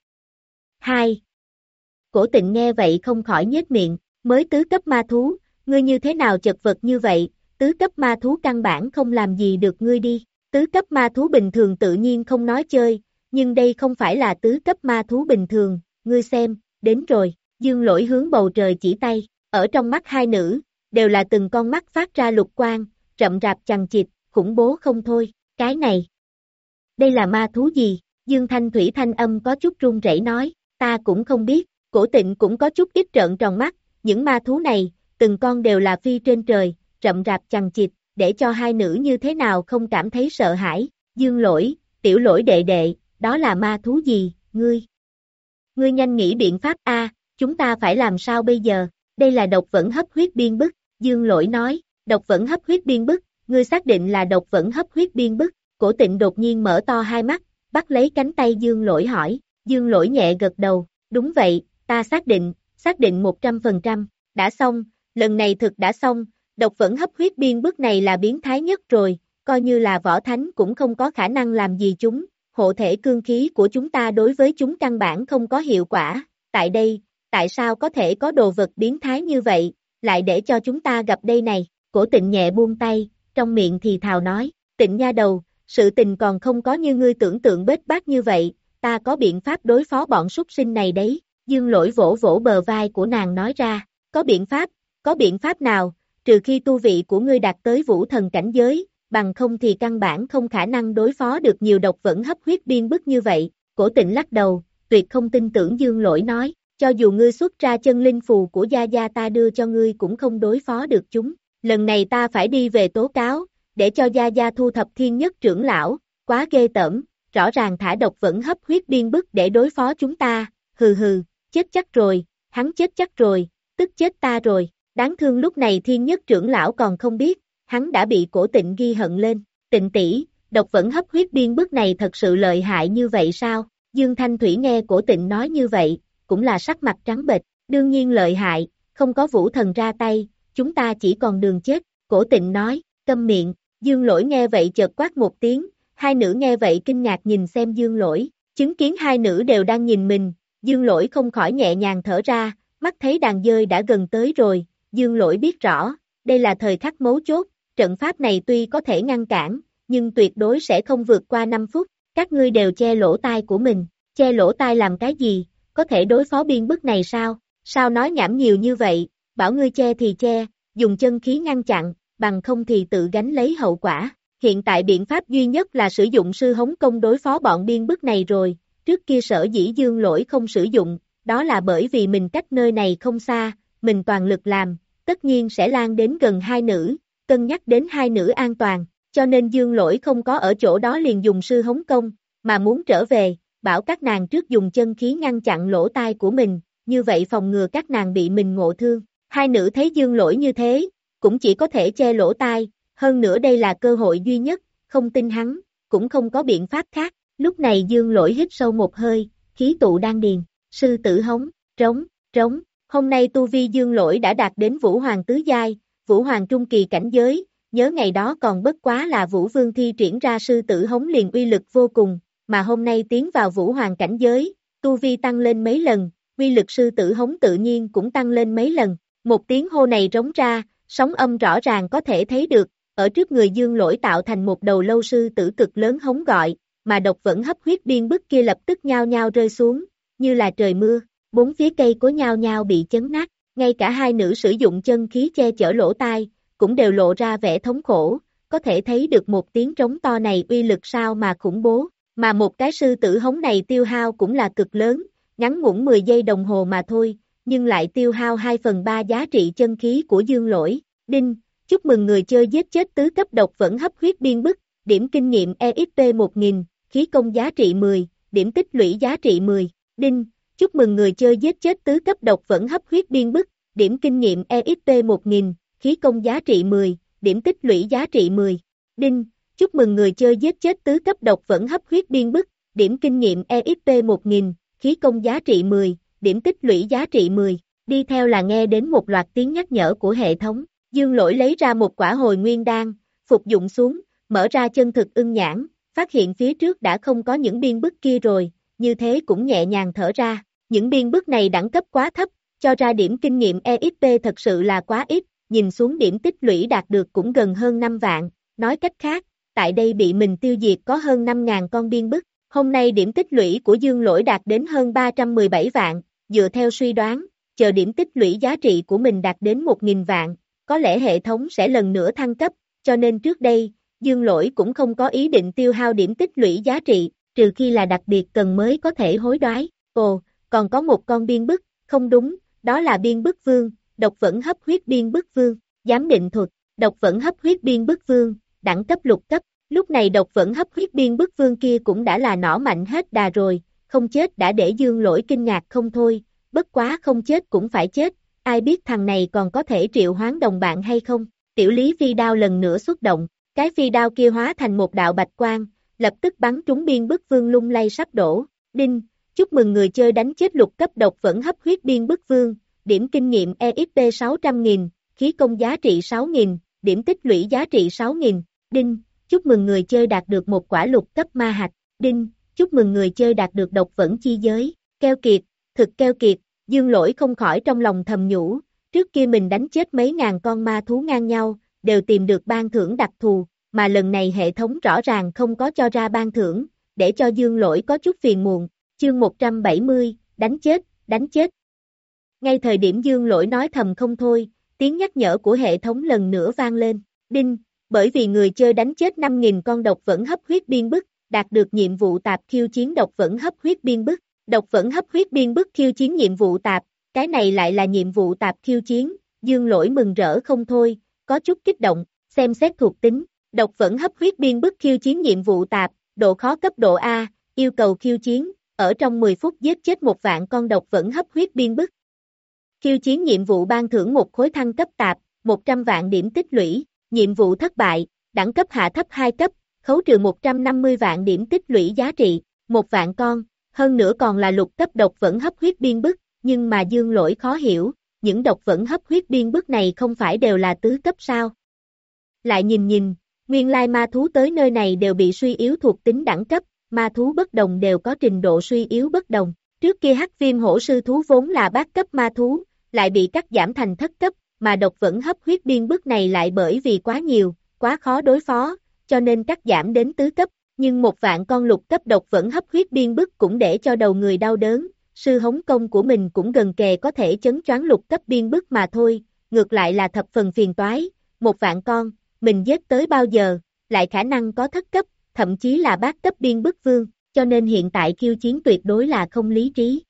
2. Cổ tịnh nghe vậy không khỏi nhếch miệng, mới tứ cấp ma thú, ngươi như thế nào chật vật như vậy, tứ cấp ma thú căn bản không làm gì được ngươi đi, tứ cấp ma thú bình thường tự nhiên không nói chơi, nhưng đây không phải là tứ cấp ma thú bình thường, ngươi xem, đến rồi, dương lỗi hướng bầu trời chỉ tay, ở trong mắt hai nữ, đều là từng con mắt phát ra lục quang, rậm rạp chằng chịt, khủng bố không thôi, cái này. Đây là ma thú gì? Dương Thanh Thủy Thanh âm có chút run rẩy nói, ta cũng không biết, cổ tịnh cũng có chút ít trợn tròn mắt, những ma thú này, từng con đều là phi trên trời, rậm rạp chằng chịt, để cho hai nữ như thế nào không cảm thấy sợ hãi, dương lỗi, tiểu lỗi đệ đệ, đó là ma thú gì, ngươi? Ngươi nhanh nghĩ biện pháp A, chúng ta phải làm sao bây giờ, đây là độc vẫn hấp huyết biên bức, dương lỗi nói, độc vẫn hấp huyết biên bức, ngươi xác định là độc vẫn hấp huyết biên bức, cổ tịnh đột nhiên mở to hai mắt, bắt lấy cánh tay dương lỗi hỏi, dương lỗi nhẹ gật đầu, đúng vậy, ta xác định, xác định 100%, đã xong, lần này thực đã xong, độc vẫn hấp huyết biên bức này là biến thái nhất rồi, coi như là võ thánh cũng không có khả năng làm gì chúng, hộ thể cương khí của chúng ta đối với chúng căn bản không có hiệu quả, tại đây, tại sao có thể có đồ vật biến thái như vậy, lại để cho chúng ta gặp đây này, cổ tịnh nhẹ buông tay, trong miệng thì thào nói, tịnh nha đầu, sự tình còn không có như ngươi tưởng tượng bết bát như vậy, ta có biện pháp đối phó bọn súc sinh này đấy, dương lỗi vỗ vỗ bờ vai của nàng nói ra, có biện pháp, có biện pháp nào, trừ khi tu vị của ngươi đạt tới vũ thần cảnh giới, bằng không thì căn bản không khả năng đối phó được nhiều độc vẫn hấp huyết biên bức như vậy, cổ tịnh lắc đầu, tuyệt không tin tưởng dương lỗi nói, cho dù ngươi xuất ra chân linh phù của Gia Gia ta đưa cho ngươi cũng không đối phó được chúng, lần này ta phải đi về tố cáo, để cho Gia Gia thu thập thiên nhất trưởng lão, quá ghê tởm, rõ ràng thả độc vẫn hấp huyết biên bức để đối phó chúng ta, hừ hừ, chết chắc rồi, hắn chết chắc rồi, tức chết ta rồi, đáng thương lúc này thiên nhất trưởng lão còn không biết, hắn đã bị cổ tịnh ghi hận lên, tịnh tỷ, độc vẫn hấp huyết điên bước này thật sự lợi hại như vậy sao, Dương Thanh Thủy nghe cổ tịnh nói như vậy, cũng là sắc mặt trắng bệch, đương nhiên lợi hại, không có vũ thần ra tay, chúng ta chỉ còn đường chết, cổ tịnh nói, câm miệng, dương lỗi nghe vậy chợt quát một tiếng, hai nữ nghe vậy kinh ngạc nhìn xem dương lỗi, chứng kiến hai nữ đều đang nhìn mình, dương lỗi không khỏi nhẹ nhàng thở ra, mắt thấy đàn dơi đã gần tới rồi, dương lỗi biết rõ, đây là thời khắc mấu chốt, trận pháp này tuy có thể ngăn cản, nhưng tuyệt đối sẽ không vượt qua 5 phút, các ngươi đều che lỗ tai của mình, che lỗ tai làm cái gì, có thể đối phó biên bức này sao, sao nói nhảm nhiều như vậy, bảo ngươi che thì che, dùng chân khí ngăn chặn, bằng không thì tự gánh lấy hậu quả. Hiện tại biện pháp duy nhất là sử dụng sư hống công đối phó bọn biên bức này rồi, trước kia sở dĩ dương lỗi không sử dụng, đó là bởi vì mình cách nơi này không xa, mình toàn lực làm, tất nhiên sẽ lan đến gần hai nữ, cân nhắc đến hai nữ an toàn, cho nên dương lỗi không có ở chỗ đó liền dùng sư hống công, mà muốn trở về, bảo các nàng trước dùng chân khí ngăn chặn lỗ tai của mình, như vậy phòng ngừa các nàng bị mình ngộ thương. Hai nữ thấy dương lỗi như thế, cũng chỉ có thể che lỗ tai, hơn nữa đây là cơ hội duy nhất, không tin hắn, cũng không có biện pháp khác. Lúc này dương lỗi hít sâu một hơi, khí tụ đang điền, sư tử hống, trống, trống. Hôm nay tu vi dương lỗi đã đạt đến vũ hoàng tứ giai, vũ hoàng trung kỳ cảnh giới, nhớ ngày đó còn bất quá là vũ vương thi triển ra sư tử hống liền uy lực vô cùng, mà hôm nay tiến vào vũ hoàng cảnh giới, tu vi tăng lên mấy lần, uy lực sư tử hống tự nhiên cũng tăng lên mấy lần. Một tiếng hô này rống ra, sóng âm rõ ràng có thể thấy được, ở trước người dương lỗi tạo thành một đầu lâu sư tử cực lớn hống gọi, mà độc vẫn hấp huyết biên bức kia lập tức nhao nhao rơi xuống, như là trời mưa, bốn phía cây của nhao nhao bị chấn nát, ngay cả hai nữ sử dụng chân khí che chở lỗ tai, cũng đều lộ ra vẻ thống khổ, có thể thấy được một tiếng trống to này uy lực sao mà khủng bố, mà một cái sư tử hống này tiêu hao cũng là cực lớn, ngắn ngủn 10 giây đồng hồ mà thôi, nhưng lại tiêu hao 2 phần 3 giá trị chân khí của dương lỗi. Đinh, chúc mừng người chơi giết chết tứ cấp độc vẫn hấp huyết biên bức, điểm kinh nghiệm EXP 1000, khí công giá trị 10, điểm tích lũy giá trị 10. Đinh, chúc mừng người chơi giết chết tứ cấp độc vẫn hấp huyết biên bức, điểm kinh nghiệm EXP 1000, khí công giá trị 10, điểm tích lũy giá trị 10. Đinh, chúc mừng người chơi giết chết tứ cấp độc vẫn hấp huyết biên bức, điểm kinh nghiệm EXP 1000, khí công giá trị 10, điểm tích lũy giá trị 10. Đi theo là nghe đến một loạt tiếng nhắc nhở của hệ thống, dương lỗi lấy ra một quả hồi nguyên đan, phục dụng xuống, mở ra chân thực ưng nhãn, phát hiện phía trước đã không có những biên bức kia rồi, như thế cũng nhẹ nhàng thở ra. Những biên bức này đẳng cấp quá thấp, cho ra điểm kinh nghiệm EXP thật sự là quá ít, nhìn xuống điểm tích lũy đạt được cũng gần hơn 5 vạn, nói cách khác, tại đây bị mình tiêu diệt có hơn 5.000 con biên bức, hôm nay điểm tích lũy của dương lỗi đạt đến hơn 317 vạn, dựa theo suy đoán, chờ điểm tích lũy giá trị của mình đạt đến 1.000 vạn, có lẽ hệ thống sẽ lần nữa thăng cấp, cho nên trước đây, dương lỗi cũng không có ý định tiêu hao điểm tích lũy giá trị, trừ khi là đặc biệt cần mới có thể hối đoái, ồ, còn có một con biên bức, không đúng, đó là biên bức vương, độc vẫn hấp huyết biên bức vương, giám định thuật, độc vẫn hấp huyết biên bức vương, đẳng cấp lục cấp, lúc này độc vẫn hấp huyết biên bức vương kia cũng đã là nỏ mạnh hết đà rồi, không chết đã để dương lỗi kinh ngạc không thôi, bất quá không chết cũng phải chết, ai biết thằng này còn có thể triệu hoán đồng bạn hay không, tiểu lý phi đao lần nữa xuất động, cái phi đao kia hóa thành một đạo bạch quang, lập tức bắn trúng biên bức vương lung lay sắp đổ, đinh, chúc mừng người chơi đánh chết lục cấp độc vẫn hấp huyết biên bức vương, điểm kinh nghiệm EXP 600.000, khí công giá trị 6.000, điểm tích lũy giá trị 6.000, đinh, chúc mừng người chơi đạt được một quả lục cấp ma hạch, đinh, chúc mừng người chơi đạt được độc vẫn chi giới, keo kiệt, thực keo kiệt, dương lỗi không khỏi trong lòng thầm nhủ, trước kia mình đánh chết mấy ngàn con ma thú ngang nhau, đều tìm được ban thưởng đặc thù, mà lần này hệ thống rõ ràng không có cho ra ban thưởng, để cho dương lỗi có chút phiền muộn, chương 170, đánh chết, đánh chết. Ngay thời điểm dương lỗi nói thầm không thôi, tiếng nhắc nhở của hệ thống lần nữa vang lên, đinh, bởi vì người chơi đánh chết 5.000 con độc vẫn hấp huyết biên bức, đạt được nhiệm vụ tạp khiêu chiến độc vẫn hấp huyết biên bức, độc vẫn hấp huyết biên bức khiêu chiến nhiệm vụ tạp, cái này lại là nhiệm vụ tạp khiêu chiến, dương lỗi mừng rỡ không thôi, có chút kích động, xem xét thuộc tính, độc vẫn hấp huyết biên bức khiêu chiến nhiệm vụ tạp, độ khó cấp độ A, yêu cầu khiêu chiến, ở trong 10 phút giết chết một vạn con độc vẫn hấp huyết biên bức. Khiêu chiến nhiệm vụ ban thưởng một khối thăng cấp tạp, 100 vạn điểm tích lũy, nhiệm vụ thất bại, đẳng cấp hạ thấp 2 cấp, khấu trừ 150 vạn điểm tích lũy giá trị, một vạn con, hơn nữa còn là lục cấp độc vẫn hấp huyết biên bức, nhưng mà dương lỗi khó hiểu, những độc vẫn hấp huyết biên bức này không phải đều là tứ cấp sao. Lại nhìn nhìn, nguyên lai ma thú tới nơi này đều bị suy yếu thuộc tính đẳng cấp, ma thú bất đồng đều có trình độ suy yếu bất đồng. Trước kia hắc viêm hổ sư thú vốn là bát cấp ma thú, lại bị cắt giảm thành thất cấp, mà độc vẫn hấp huyết biên bức này lại bởi vì quá nhiều, quá khó đối phó, cho nên cắt giảm đến tứ cấp, nhưng một vạn con lục cấp độc vẫn hấp huyết biên bức cũng để cho đầu người đau đớn, sư hống công của mình cũng gần kề có thể chấn choáng lục cấp biên bức mà thôi, ngược lại là thập phần phiền toái, một vạn con, mình giết tới bao giờ, lại khả năng có thất cấp, thậm chí là bát cấp biên bức vương, cho nên hiện tại khiêu chiến tuyệt đối là không lý trí.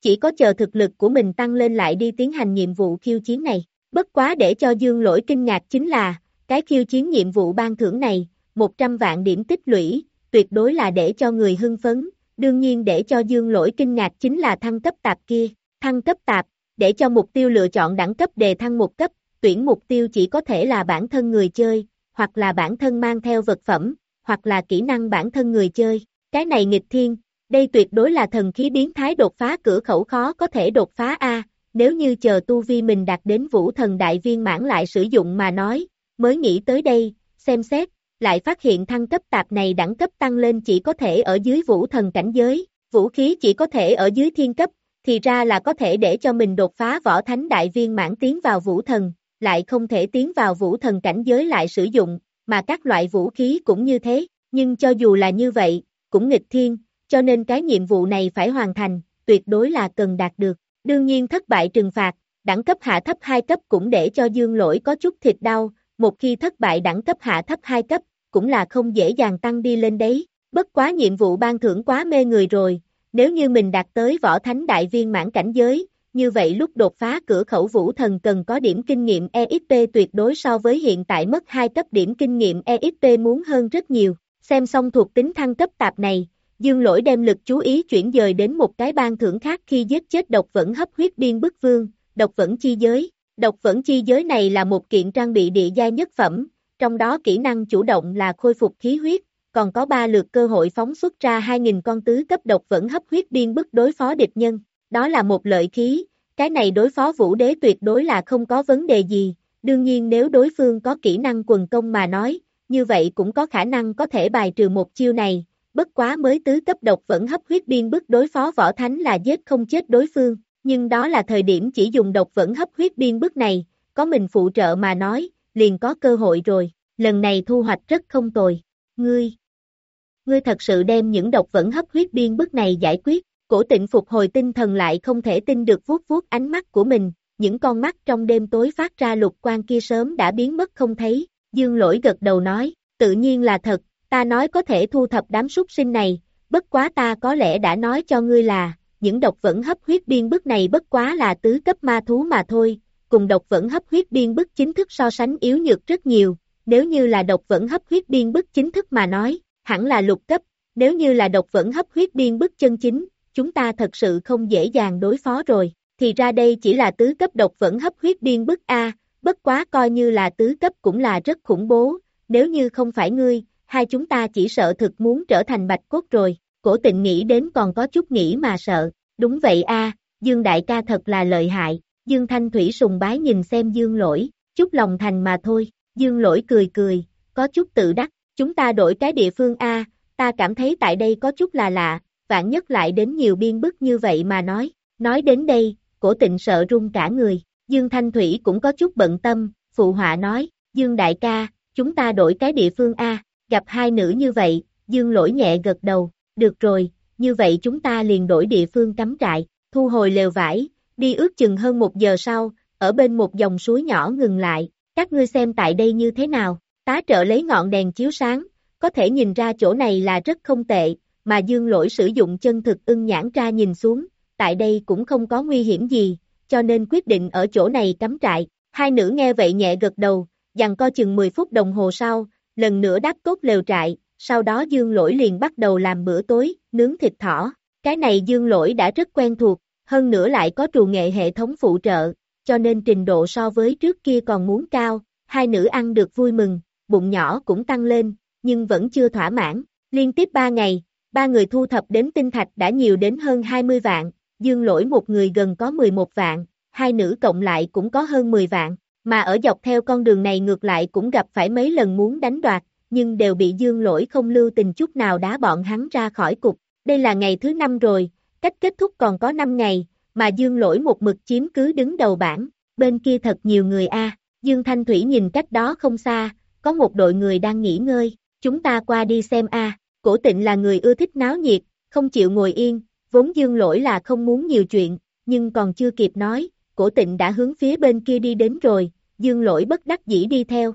Chỉ có chờ thực lực của mình tăng lên lại đi tiến hành nhiệm vụ khiêu chiến này. Bất quá để cho Dương Lỗi kinh ngạc chính là, cái khiêu chiến nhiệm vụ ban thưởng này, 100 vạn điểm tích lũy, tuyệt đối là để cho người hưng phấn, đương nhiên để cho Dương Lỗi kinh ngạc chính là thăng cấp tạp kia, thăng cấp tạp, để cho mục tiêu lựa chọn đẳng cấp đề thăng một cấp, tuyển mục tiêu chỉ có thể là bản thân người chơi, hoặc là bản thân mang theo vật phẩm, hoặc là kỹ năng bản thân người chơi, cái này nghịch thiên, đây tuyệt đối là thần khí biến thái đột phá cửa khẩu khó có thể đột phá A, nếu như chờ tu vi mình đạt đến vũ thần đại viên mãn lại sử dụng mà nói, mới nghĩ tới đây, xem xét, lại phát hiện thăng cấp tạp này đẳng cấp tăng lên chỉ có thể ở dưới vũ thần cảnh giới, vũ khí chỉ có thể ở dưới thiên cấp, thì ra là có thể để cho mình đột phá võ thánh đại viên mãn tiến vào vũ thần, lại không thể tiến vào vũ thần cảnh giới lại sử dụng, mà các loại vũ khí cũng như thế, nhưng cho dù là như vậy, cũng nghịch thiên, cho nên cái nhiệm vụ này phải hoàn thành, tuyệt đối là cần đạt được. Đương nhiên thất bại trừng phạt, đẳng cấp hạ thấp 2 cấp cũng để cho dương lỗi có chút thịt đau, một khi thất bại đẳng cấp hạ thấp 2 cấp, cũng là không dễ dàng tăng đi lên đấy. Bất quá nhiệm vụ ban thưởng quá mê người rồi, nếu như mình đạt tới võ thánh đại viên mãn cảnh giới, như vậy lúc đột phá cửa khẩu vũ thần cần có điểm kinh nghiệm EXP tuyệt đối so với hiện tại mất 2 cấp điểm kinh nghiệm EXP muốn hơn rất nhiều. Xem xong thuộc tính thăng cấp tạp này, Dương lỗi đem lực chú ý chuyển dời đến một cái ban thưởng khác khi giết chết độc vẫn hấp huyết biên bức vương, độc vẫn chi giới. Độc vẫn chi giới này là một kiện trang bị địa gia nhất phẩm, trong đó kỹ năng chủ động là khôi phục khí huyết, còn có 3 lượt cơ hội phóng xuất ra 2.000 con tứ cấp độc vẫn hấp huyết biên bức đối phó địch nhân. Đó là một lợi khí, cái này đối phó vũ đế tuyệt đối là không có vấn đề gì, đương nhiên nếu đối phương có kỹ năng quần công mà nói, như vậy cũng có khả năng có thể bài trừ một chiêu này, bất quá mới tứ cấp độc vẫn hấp huyết biên bức đối phó võ thánh là giết không chết đối phương, nhưng đó là thời điểm chỉ dùng độc vẫn hấp huyết biên bức này, có mình phụ trợ mà nói, liền có cơ hội rồi, lần này thu hoạch rất không tồi, ngươi. Ngươi thật sự đem những độc vẫn hấp huyết biên bức này giải quyết, cổ tịnh phục hồi tinh thần lại không thể tin được vuốt vuốt ánh mắt của mình, những con mắt trong đêm tối phát ra lục quan kia sớm đã biến mất không thấy, dương lỗi gật đầu nói, tự nhiên là thật, ta nói có thể thu thập đám súc sinh này, bất quá ta có lẽ đã nói cho ngươi là, những độc vẫn hấp huyết biên bức này bất quá là tứ cấp ma thú mà thôi, cùng độc vẫn hấp huyết biên bức chính thức so sánh yếu nhược rất nhiều, nếu như là độc vẫn hấp huyết biên bức chính thức mà nói, hẳn là lục cấp, nếu như là độc vẫn hấp huyết biên bức chân chính, chúng ta thật sự không dễ dàng đối phó rồi, thì ra đây chỉ là tứ cấp độc vẫn hấp huyết điên bức A, bất quá coi như là tứ cấp cũng là rất khủng bố, nếu như không phải ngươi, hai chúng ta chỉ sợ thực muốn trở thành bạch cốt rồi, cổ tịnh nghĩ đến còn có chút nghĩ mà sợ, đúng vậy a Dương đại ca thật là lợi hại, Dương Thanh Thủy sùng bái nhìn xem Dương lỗi, chút lòng thành mà thôi, Dương lỗi cười cười, có chút tự đắc, chúng ta đổi cái địa phương a ta cảm thấy tại đây có chút là lạ, vạn nhất lại đến nhiều biên bức như vậy mà nói, nói đến đây, cổ tịnh sợ run cả người, Dương Thanh Thủy cũng có chút bận tâm, phụ họa nói, Dương đại ca, chúng ta đổi cái địa phương A, gặp hai nữ như vậy, dương lỗi nhẹ gật đầu, được rồi, như vậy chúng ta liền đổi địa phương cắm trại, thu hồi lều vải, đi ước chừng hơn một giờ sau, ở bên một dòng suối nhỏ ngừng lại, các ngươi xem tại đây như thế nào, tá trợ lấy ngọn đèn chiếu sáng, có thể nhìn ra chỗ này là rất không tệ, mà dương lỗi sử dụng chân thực ưng nhãn ra nhìn xuống, tại đây cũng không có nguy hiểm gì, cho nên quyết định ở chỗ này cắm trại, hai nữ nghe vậy nhẹ gật đầu, dằn co chừng 10 phút đồng hồ sau, lần nữa đáp cốt lều trại, sau đó dương lỗi liền bắt đầu làm bữa tối, nướng thịt thỏ. Cái này dương lỗi đã rất quen thuộc, hơn nữa lại có trù nghệ hệ thống phụ trợ, cho nên trình độ so với trước kia còn muốn cao, hai nữ ăn được vui mừng, bụng nhỏ cũng tăng lên, nhưng vẫn chưa thỏa mãn. Liên tiếp 3 ngày, ba người thu thập đến tinh thạch đã nhiều đến hơn 20 vạn, dương lỗi một người gần có 11 vạn, hai nữ cộng lại cũng có hơn 10 vạn. Mà ở dọc theo con đường này ngược lại cũng gặp phải mấy lần muốn đánh đoạt, nhưng đều bị dương lỗi không lưu tình chút nào đá bọn hắn ra khỏi cục. Đây là ngày thứ năm rồi, cách kết thúc còn có 5 ngày, mà dương lỗi một mực chiếm cứ đứng đầu bảng. bên kia thật nhiều người a. Dương Thanh Thủy nhìn cách đó không xa, có một đội người đang nghỉ ngơi, chúng ta qua đi xem a. Cổ tịnh là người ưa thích náo nhiệt, không chịu ngồi yên, vốn dương lỗi là không muốn nhiều chuyện, nhưng còn chưa kịp nói, cổ tịnh đã hướng phía bên kia đi đến rồi, dương lỗi bất đắc dĩ đi theo.